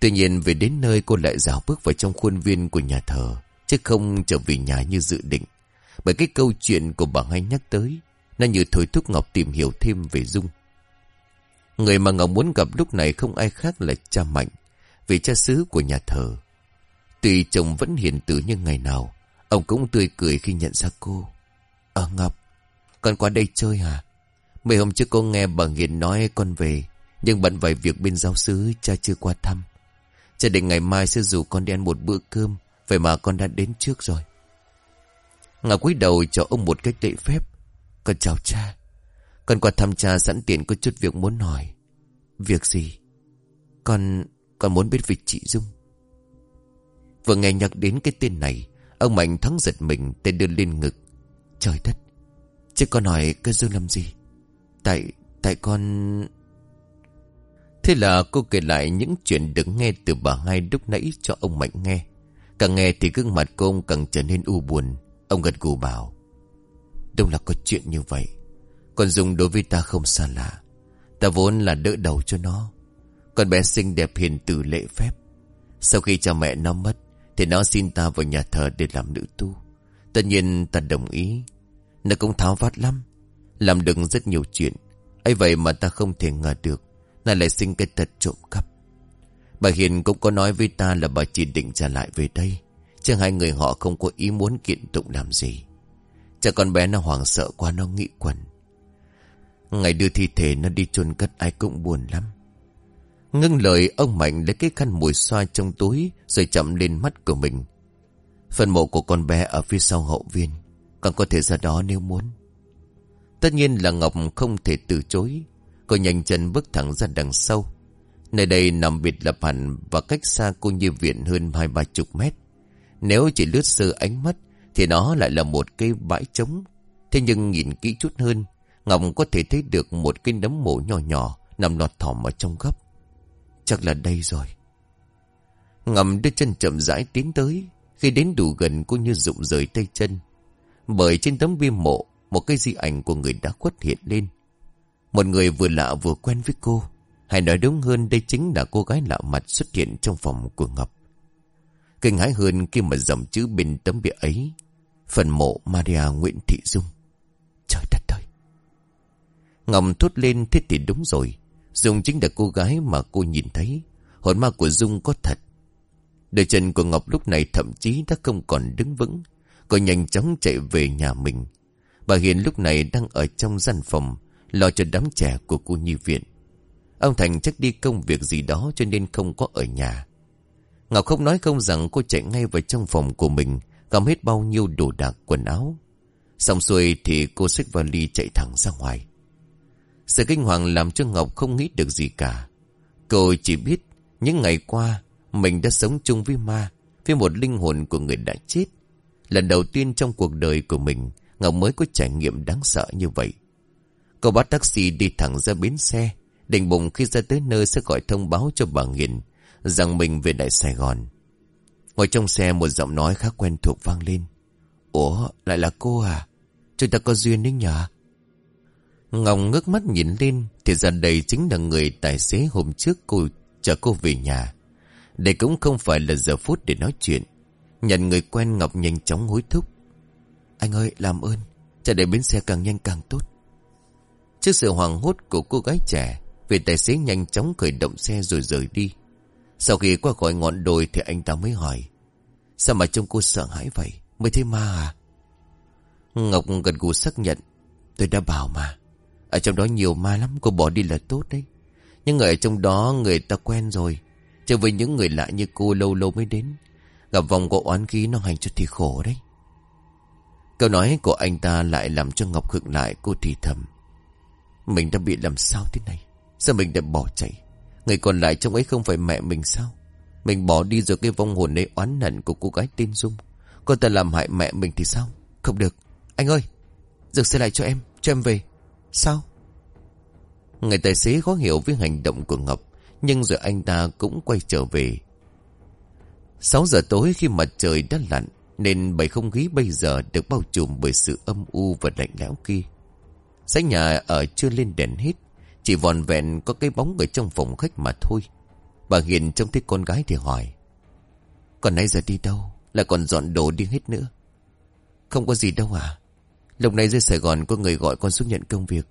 Tuy nhiên về đến nơi cô lại rào bước vào trong khuôn viên của nhà thờ, Chứ không trở về nhà như dự định. Bởi cái câu chuyện của bà hay nhắc tới, Nó như thôi thúc Ngọc tìm hiểu thêm về Dung. Người mà Ngọc muốn gặp lúc này không ai khác là cha Mạnh, Vì cha xứ của nhà thờ. Tuy chồng vẫn hiền tử như ngày nào, Ông cũng tươi cười khi nhận ra cô. Ờ Ngọc, Con qua đây chơi hả? Mấy hôm trước cô nghe bà Hiền nói con về, Nhưng bận vài việc bên giáo sứ Cha chưa qua thăm. Cha định ngày mai sẽ rủ con đi ăn một bữa cơm, Vậy mà con đã đến trước rồi. Ngọc cúi đầu cho ông một cách lễ phép. Con chào cha. Con qua thăm cha sẵn tiện có chút việc muốn hỏi. Việc gì? Con Con muốn biết về chị Dung. Vừa nghe nhắc đến cái tên này, Ông Mạnh thắng giật mình, Tên đưa lên ngực. Trời đất! Chứ con hỏi cái Dương làm gì? Tại Tại con Thế là cô kể lại những chuyện được nghe từ bà hai lúc nãy cho ông Mạnh nghe. Càng nghe thì gương mặt cô ông càng trở nên u buồn. Ông gật gù bảo. Đúng là có chuyện như vậy. Con Dung đối với ta không xa lạ. Ta vốn là đỡ đầu cho nó. Con bé xinh đẹp hiền từ lễ phép. Sau khi cha mẹ nó mất, thì nó xin ta vào nhà thờ để làm nữ tu. Tất nhiên ta đồng ý. Nó cũng tháo vát lắm. Làm được rất nhiều chuyện. ấy vậy mà ta không thể ngờ được. Nó lại sinh cái tật trộm cắp. Bà Hiền cũng có nói với ta là bà chỉ định trả lại về đây. Chứ hai người họ không có ý muốn kiện tụng làm gì. Chắc con bé nó hoảng sợ quá, nó nghĩ quẩn. Ngày đưa thi thể, nó đi chôn cất, ai cũng buồn lắm. Ngưng lời, ông Mạnh lấy cái khăn mùi xoa trong túi, rồi chậm lên mắt của mình. Phần mộ của con bé ở phía sau hậu viên. Còn có thể ra đó nếu muốn. Tất nhiên là Ngọc không thể từ chối. Cô nhanh chân bước thẳng ra đằng sau. Nơi đây nằm biệt lập hẳn và cách xa cô như viện hơn hai ba chục mét. Nếu chỉ lướt sơ ánh mắt thì nó lại là một cây bãi trống. Thế nhưng nhìn kỹ chút hơn, Ngọc có thể thấy được một cái nấm mộ nhỏ nhỏ nằm lọt thỏm ở trong góc. Chắc là đây rồi. Ngầm đưa chân chậm rãi tiến tới. Khi đến đủ gần cô như rụng rời tay chân. Bởi trên tấm bia mộ, một cái di ảnh của người đã khuất hiện lên. Một người vừa lạ vừa quen với cô. Hay nói đúng hơn đây chính là cô gái lạ mặt xuất hiện trong phòng của Ngọc. Kinh hãi hơn khi mà dòng chữ bên tấm bia ấy. Phần mộ Maria Nguyễn Thị Dung. Trời đất ơi! Ngọc thốt lên, thế thì đúng rồi. Dung chính là cô gái mà cô nhìn thấy. Hồn ma của Dung có thật. Đôi chân của Ngọc lúc này thậm chí đã không còn đứng vững. Cô nhanh chóng chạy về nhà mình. Bà Hiền lúc này đang ở trong gian phòng, lo cho đám trẻ của cô nhi viện. Ông Thành chắc đi công việc gì đó cho nên không có ở nhà. Ngọc không nói không rằng cô chạy ngay vào trong phòng của mình, gom hết bao nhiêu đồ đạc quần áo. Xong xuôi thì cô xách vali chạy thẳng ra ngoài. Sự kinh hoàng làm cho Ngọc không nghĩ được gì cả. Cô chỉ biết những ngày qua mình đã sống chung với ma, với một linh hồn của người đã chết. Lần đầu tiên trong cuộc đời của mình, Ngọc mới có trải nghiệm đáng sợ như vậy. Cô bắt taxi đi thẳng ra bến xe. Định bụng khi ra tới nơi sẽ gọi thông báo cho bà Nghiền rằng mình về lại Sài Gòn. Ngồi trong xe một giọng nói khá quen thuộc vang lên. Ủa, lại là cô à? Chúng ta có duyên đấy nhờ? Ngọc ngước mắt nhìn lên thì ra đây chính là người tài xế hôm trước cô chở cô về nhà. Đây cũng không phải là giờ phút để nói chuyện. Nhận người quen Ngọc nhanh chóng hối thúc. Anh ơi, làm ơn, chạy để bến xe càng nhanh càng tốt. Trước sự hoảng hốt của cô gái trẻ, vị tài xế nhanh chóng khởi động xe rồi rời đi. Sau khi qua khỏi ngọn đồi thì anh ta mới hỏi. Sao mà trông cô sợ hãi vậy? Mới thấy ma à? Ngọc gần gù xác nhận, Tôi đã bảo mà. Ở trong đó nhiều ma lắm, Cô bỏ đi là tốt đấy. Nhưng ở trong đó người ta quen rồi. Chứ với những người lạ như cô lâu lâu mới đến. Gặp vòng của oán khí nó hành cho thì khổ đấy. Câu nói của anh ta lại làm cho Ngọc khựng lại, cô thì thầm, Mình đã bị làm sao thế này? Sao mình đã bỏ chạy? Người còn lại trong ấy không phải mẹ mình sao? Mình bỏ đi rồi cái vong hồn ấy oán hận của cô gái tên Dung. Cô ta làm hại mẹ mình thì sao? Không được. Anh ơi, Dừng xe lại cho em Cho em về. Sao? Người tài xế khó hiểu với hành động của Ngọc, Nhưng rồi anh ta cũng quay trở về. 6 giờ tối khi mặt trời đã lặn, Nên bầy không khí bây giờ được bao trùm bởi sự âm u và lạnh lẽo kia. Sách nhà ở chưa lên đèn hết chỉ vòn vẹn có cái bóng ở trong phòng khách mà thôi. Bà Hiền trông thấy con gái thì hỏi, Còn nãy giờ đi đâu? Là còn dọn đồ đi hết nữa. Không có gì đâu à Lúc này dưới Sài Gòn có người gọi con xuống nhận công việc,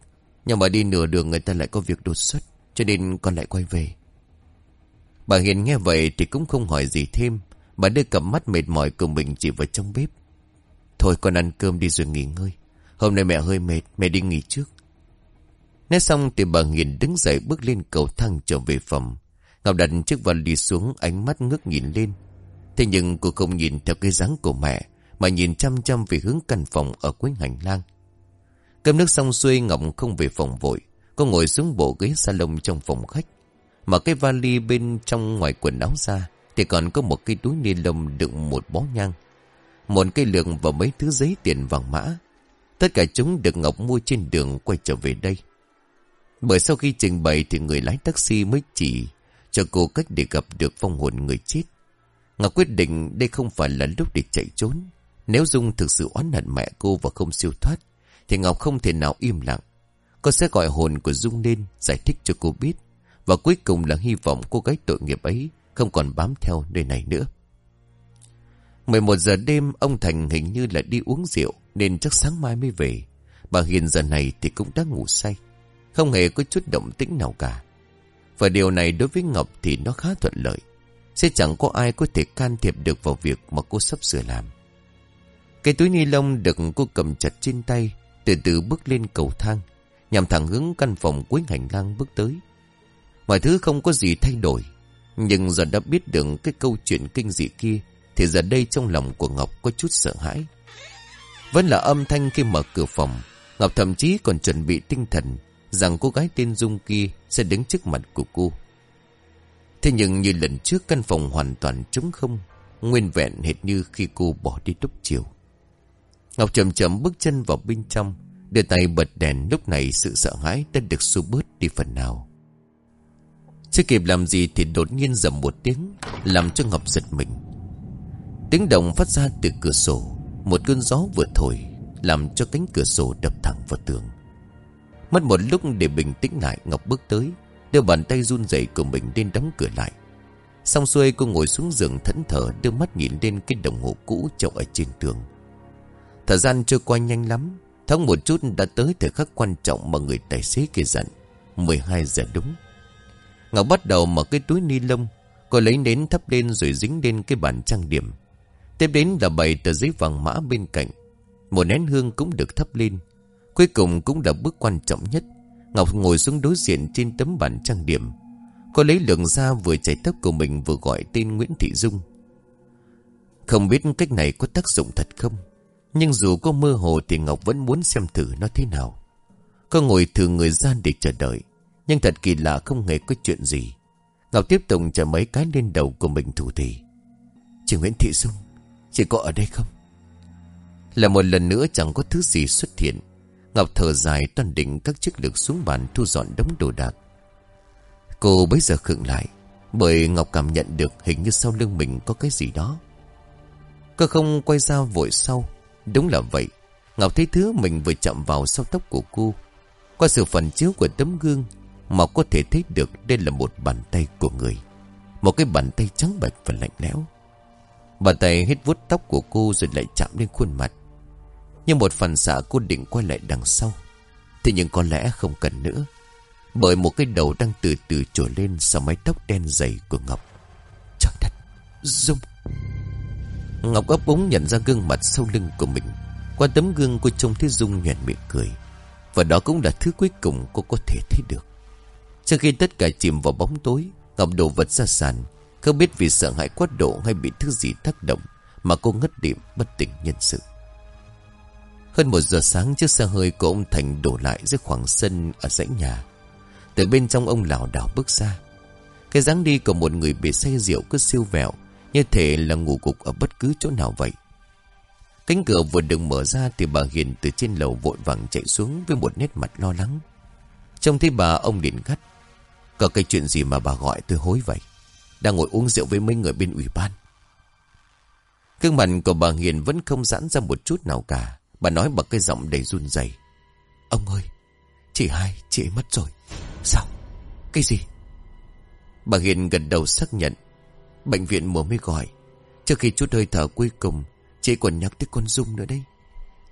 Nhưng mà đi nửa đường người ta lại có việc đột xuất, Cho nên con lại quay về. Bà Hiền nghe vậy thì cũng không hỏi gì thêm, Bà đưa cầm mắt mệt mỏi của mình chỉ vào trong bếp. Thôi con ăn cơm đi rồi nghỉ ngơi. Hôm nay mẹ hơi mệt, Mẹ đi nghỉ trước. Nói xong thì bà Hiền đứng dậy bước lên cầu thang trở về phòng. Ngọc đặt chiếc vali xuống, ánh mắt ngước nhìn lên. Thế nhưng cô không nhìn theo cái dáng của mẹ, Mà nhìn chăm chăm về hướng căn phòng ở cuối hành lang. Cơm nước xong xuôi, Ngọc không về phòng vội. Cô ngồi xuống bộ ghế salon trong phòng khách. Mở cái vali bên trong ngoài quần áo ra, Thì còn có một cái túi ni lông đựng một bó nhang. Một cây lượng và mấy thứ giấy tiền vàng mã. Tất cả chúng được Ngọc mua trên đường quay trở về đây. Bởi sau khi trình bày thì người lái taxi mới chỉ cho cô cách để gặp được phong hồn người chết. Ngọc quyết định đây không phải là lúc để chạy trốn. Nếu Dung thực sự oán hận mẹ cô và không siêu thoát, thì Ngọc không thể nào im lặng. Cô sẽ gọi hồn của Dung lên, giải thích cho cô biết. Và cuối cùng là hy vọng cô gái tội nghiệp ấy không còn bám theo nơi này nữa. 11 giờ đêm, ông Thành hình như là đi uống rượu, nên chắc sáng mai mới về. Bà Hiền giờ này thì cũng đã ngủ say. Không hề có chút động tĩnh nào cả. Và điều này đối với Ngọc thì nó khá thuận lợi. Sẽ chẳng có ai có thể can thiệp được vào việc mà cô sắp sửa làm. Cái túi ni lông được cô cầm chặt trên tay, từ từ bước lên cầu thang, nhằm thẳng hướng căn phòng cuối hành lang bước tới. Mọi thứ không có gì thay đổi, nhưng giờ đã biết được cái câu chuyện kinh dị kia, thì giờ đây trong lòng của Ngọc có chút sợ hãi. Vẫn là âm thanh khi mở cửa phòng, Ngọc thậm chí còn chuẩn bị tinh thần rằng cô gái tên Dung kia sẽ đứng trước mặt của cô. Thế nhưng như lần trước căn phòng hoàn toàn trống không, nguyên vẹn hệt như khi cô bỏ đi lúc chiều. Ngọc chậm chậm bước chân vào bên trong, đưa tay bật đèn lúc này sự sợ hãi đã được xua bớt đi phần nào. Chưa kịp làm gì thì đột nhiên dầm một tiếng, làm cho Ngọc giật mình. Tiếng động phát ra từ cửa sổ, một cơn gió vừa thổi, làm cho cánh cửa sổ đập thẳng vào tường. Mất một lúc để bình tĩnh lại, Ngọc bước tới, Đưa bàn tay run rẩy của mình lên đóng cửa lại. Xong xuôi cô ngồi xuống giường thẫn thờ, Đưa mắt nhìn lên cái đồng hồ cũ treo ở trên tường. Thời gian trôi qua nhanh lắm Thông một chút đã tới thời khắc quan trọng mà người tài xế kia dặn 12 giờ đúng. Ngọc bắt đầu mở cái túi ni lông, Cô lấy nến thắp lên rồi dính lên cái bàn trang điểm. Tiếp đến là bày tờ giấy vàng mã bên cạnh, Một nén hương cũng được thắp lên. Cuối cùng cũng là bước quan trọng nhất. Ngọc ngồi xuống đối diện trên tấm bản trang điểm. Cô lấy lượng ra vừa chảy tóc của mình vừa gọi tên Nguyễn Thị Dung. Không biết cách này có tác dụng thật không? Nhưng dù có mơ hồ thì Ngọc vẫn muốn xem thử nó thế nào. Cô ngồi thử người gian để chờ đợi, Nhưng thật kỳ lạ không hề có chuyện gì. Ngọc tiếp tục chờ mấy cái lên đầu của mình thủ thị Chị Nguyễn Thị Dung, Chị có ở đây không? Là một lần nữa chẳng có thứ gì xuất hiện. Ngọc thở dài toàn định các chiếc lược xuống bàn thu dọn đống đồ đạc. Cô bấy giờ khựng lại, bởi Ngọc cảm nhận được hình như sau lưng mình có cái gì đó. Cô không quay ra vội sau, đúng là vậy. Ngọc thấy thứ mình vừa chạm vào sau tóc của cô. Qua sự phần chiếu của tấm gương, mà có thể thấy được đây là một bàn tay của người. Một cái bàn tay trắng bạch và lạnh lẽo. Bàn tay hết vuốt tóc của cô rồi lại chạm lên khuôn mặt. Nhưng một phần xạ cô định quay lại đằng sau. Thế nhưng có lẽ không cần nữa. Bởi một cái đầu đang từ từ trồi lên Sau mái tóc đen dày của Ngọc. Trời đất Dung Ngọc ấp úng nhận ra gương mặt sau lưng của mình. Qua tấm gương cô trông thấy Dung nhoèn miệng cười. Và đó cũng là thứ cuối cùng cô có thể thấy được. Trước khi tất cả chìm vào bóng tối, Ngọc đổ vật ra sàn. Không biết vì sợ hãi quá độ hay bị thứ gì tác động Mà cô ngất điểm bất tỉnh nhân sự. Hơn một giờ sáng, chiếc xe hơi của ông Thành đổ lại dưới khoảng sân ở dãy nhà. Từ bên trong ông lảo đảo bước ra. Cái dáng đi của một người bị say rượu cứ siêu vẹo, Như thể là ngủ gục ở bất cứ chỗ nào vậy. Cánh cửa vừa được mở ra Thì bà Hiền từ trên lầu vội vàng chạy xuống Với một nét mặt lo lắng. Trông thấy bà, ông liền gắt. Có cái chuyện gì mà bà gọi tôi hối vậy? Đang ngồi uống rượu với mấy người bên ủy ban. Cương mặt của bà Hiền vẫn không giãn ra một chút nào cả. Bà nói bằng cái giọng đầy run rẩy. Ông ơi, Chị hai, chị ấy mất rồi. Sao? Cái gì? Bà Hiền gật đầu xác nhận. Bệnh viện vừa mới gọi. Trước khi chút hơi thở cuối cùng, Chị còn nhắc tới con Dung nữa đấy.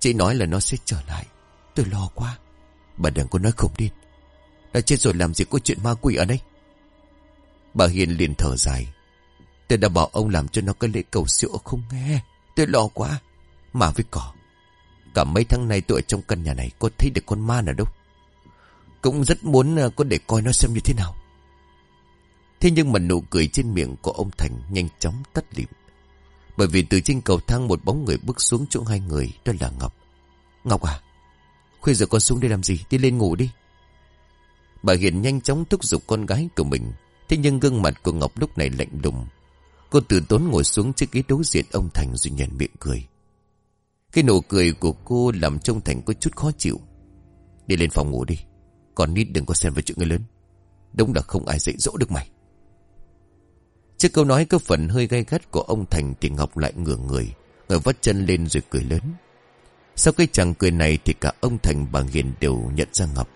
Chị nói là nó sẽ trở lại. Tôi lo quá. Bà đừng có nói không điên Đã chết rồi làm gì có chuyện ma quỷ ở đây? Bà Hiền liền thở dài. Tôi đã bảo ông làm cho nó cái lễ cầu siêu không nghe. Tôi lo quá. Mà với cỏ Cả mấy tháng nay tôi ở trong căn nhà này, Có thấy được con ma nào đâu. Cũng rất muốn con có để coi nó xem như thế nào. Thế nhưng mà nụ cười trên miệng của ông Thành Nhanh chóng tắt lịm. Bởi vì từ trên cầu thang một bóng người bước xuống chỗ hai người, Đó là Ngọc. Ngọc à Khuya giờ con xuống đây làm gì? Đi lên ngủ đi. Bà Hiền nhanh chóng thúc giục con gái của mình. Thế nhưng gương mặt của Ngọc lúc này lạnh lùng. Cô từ tốn ngồi xuống chiếc ghế đối diện ông Thành rồi nhận miệng cười. Cái nụ cười của cô làm trông Thành có chút khó chịu. Đi lên phòng ngủ đi. Còn nít đừng có xen với chuyện người lớn. Đúng là không ai dạy dỗ được mày. Trước câu nói có phần hơi gay gắt của ông Thành Thì Ngọc lại ngửa người Người vắt chân lên rồi cười lớn. Sau cái chàng cười này thì cả ông Thành bà Hiền đều nhận ra Ngọc.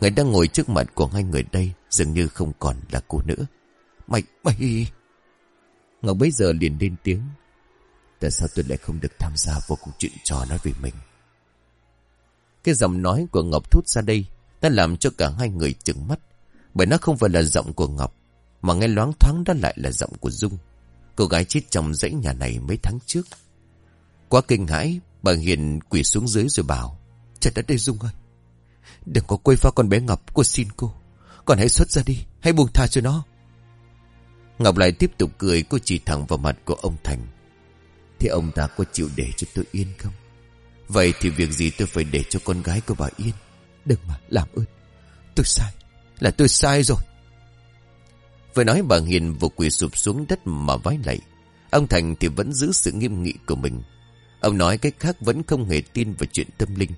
Người đang ngồi trước mặt của hai người đây Dường như không còn là cô nữa. Mày, mày! Ngọc bây giờ liền lên tiếng. Tại sao tôi lại không được tham gia vào cuộc chuyện trò nói về mình? Cái giọng nói của Ngọc thốt ra đây Đã làm cho cả hai người chừng mắt, Bởi nó không phải là giọng của Ngọc, Mà nghe loáng thoáng đó lại là giọng của Dung, Cô gái chết trong dãy nhà này mấy tháng trước. Quá kinh hãi, Bà Hiền quỳ xuống dưới rồi bảo Trời đất đây Dung ơi, Đừng có quây phá con bé Ngọc, Cô xin cô, Con hãy xuất ra đi, Hãy buông tha cho nó. Ngọc lại tiếp tục cười, Cô chỉ thẳng vào mặt của ông Thành. Thì ông ta có chịu để cho tôi yên không? Vậy thì việc gì tôi phải để cho con gái của bà yên? Đừng mà, làm ơn. Tôi sai, Là tôi sai rồi. Vừa nói bà Hiền vừa quỳ sụp xuống đất mà vái lạy. Ông Thành thì vẫn giữ sự nghiêm nghị của mình. Ông nói cách khác vẫn không hề tin vào chuyện tâm linh.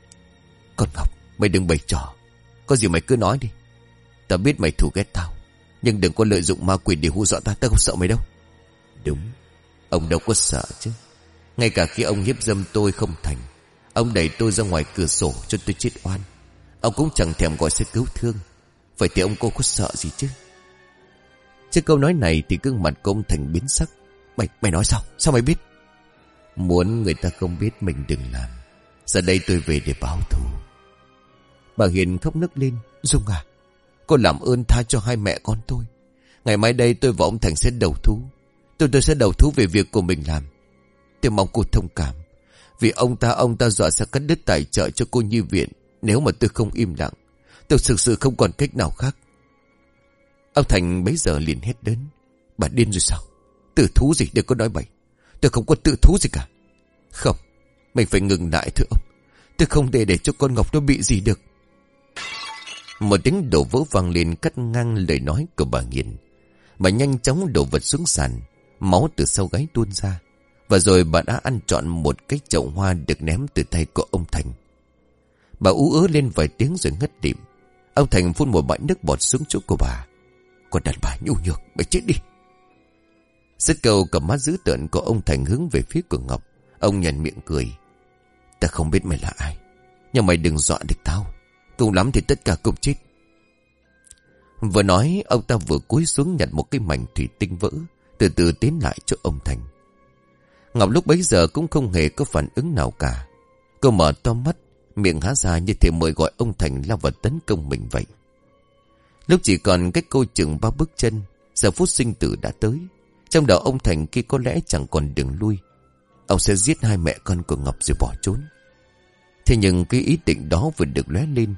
Con Ngọc, Mày đừng bày trò. Có gì mày cứ nói đi. Tao biết mày thù ghét tao, Nhưng đừng có lợi dụng ma quỷ để hù dọa ta Tao không sợ mày đâu. Đúng. Ông đâu có sợ chứ. Ngay cả khi ông hiếp dâm tôi không thành, Ông đẩy tôi ra ngoài cửa sổ cho tôi chết oan. Ông cũng chẳng thèm gọi xe cứu thương. Vậy thì ông cô có sợ gì chứ? Trước câu nói này thì gương mặt của ông Thành biến sắc. Mày mày nói sao? Sao mày biết? Muốn người ta không biết mình đừng làm. Giờ đây tôi về để báo thù. Bà Hiền khóc nức lên. Dung à Cô làm ơn tha cho hai mẹ con tôi. Ngày mai đây tôi và ông Thành sẽ đầu thú. Tôi tôi sẽ đầu thú về việc của mình làm. Tôi mong cô thông cảm. Vì ông ta ông ta dọa sẽ cắt đứt tài trợ cho cô nhi viện Nếu mà tôi không im lặng. Tôi thực sự không còn cách nào khác. Ông Thành bấy giờ liền hét đến. Bà điên rồi sao? Tự thú gì đừng có nói bậy? Tôi không có tự thú gì cả. Không Mình phải ngừng lại thưa ông. Tôi không để để cho con Ngọc nó bị gì được. Một tiếng đổ vỡ vang lên cắt ngang lời nói của bà Nghiền. Bà nhanh chóng đổ vật xuống sàn, máu từ sau gáy tuôn ra. Và rồi bà đã ăn trọn một cái chậu hoa được ném từ tay của ông Thành. Bà ú ớ lên vài tiếng rồi ngất điểm. Ông Thành phun một bãi nước bọt xuống chỗ của bà. Còn đàn bà nhu nhược, bà chết đi. Rất cầu cầm mắt dữ tợn của ông Thành hướng về phía của Ngọc. Ông nhận miệng cười. Ta không biết mày là ai. Nhưng mày đừng dọa được tao. Cùng lắm thì tất cả cùng chết. Vừa nói, ông ta vừa cúi xuống nhặt một cái mảnh thủy tinh vỡ, từ từ tiến lại cho ông Thành. Ngọc lúc bấy giờ cũng không hề có phản ứng nào cả. Cô mở to mắt, miệng há ra như thể mời gọi ông Thành lao vào tấn công mình vậy. Lúc chỉ còn cách cô chừng ba bước chân, giờ phút sinh tử đã tới. Trong đầu ông Thành kia có lẽ chẳng còn đường lui. Ông sẽ giết hai mẹ con của Ngọc rồi bỏ trốn Thế nhưng cái ý định đó vừa được lóe lên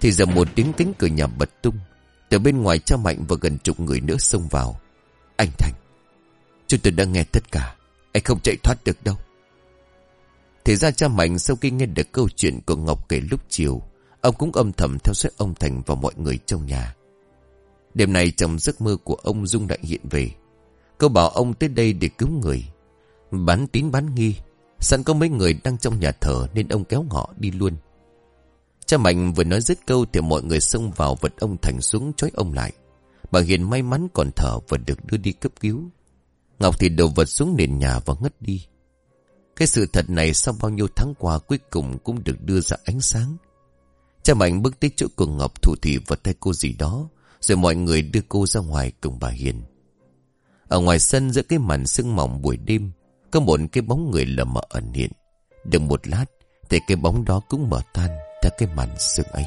Thì giờ một tiếng cánh cửa nhà bật tung Từ bên ngoài cha Mạnh và gần chục người nữa xông vào Anh Thành Chúng tôi đã nghe tất cả anh không chạy thoát được đâu. Thì ra cha Mạnh sau khi nghe được câu chuyện của Ngọc kể lúc chiều, Ông cũng âm thầm theo dõi ông Thành và mọi người trong nhà. Đêm nay trong giấc mơ của ông Dung đại hiện về Câu bảo ông tới đây để cứu người. Bán tín bán nghi, Sẵn có mấy người đang trong nhà thờ Nên ông kéo họ đi luôn. Cha Mạnh vừa nói dứt câu Thì mọi người xông vào vật ông Thành xuống chói ông lại. Bà Hiền may mắn còn thở Và được đưa đi cấp cứu. Ngọc thì đầu vật xuống nền nhà và ngất đi. Cái sự thật này Sau bao nhiêu tháng qua cuối cùng Cũng được đưa ra ánh sáng. Cha Mạnh bước tới chỗ của Ngọc thủ thị vật tay cô gì đó, Rồi mọi người đưa cô ra ngoài cùng bà Hiền. Ở ngoài sân giữa cái màn sương mỏng buổi đêm, có một cái bóng người lờ mờ ẩn hiện. Được một lát, Thì cái bóng đó cũng mở tan Theo cái màn sương ấy.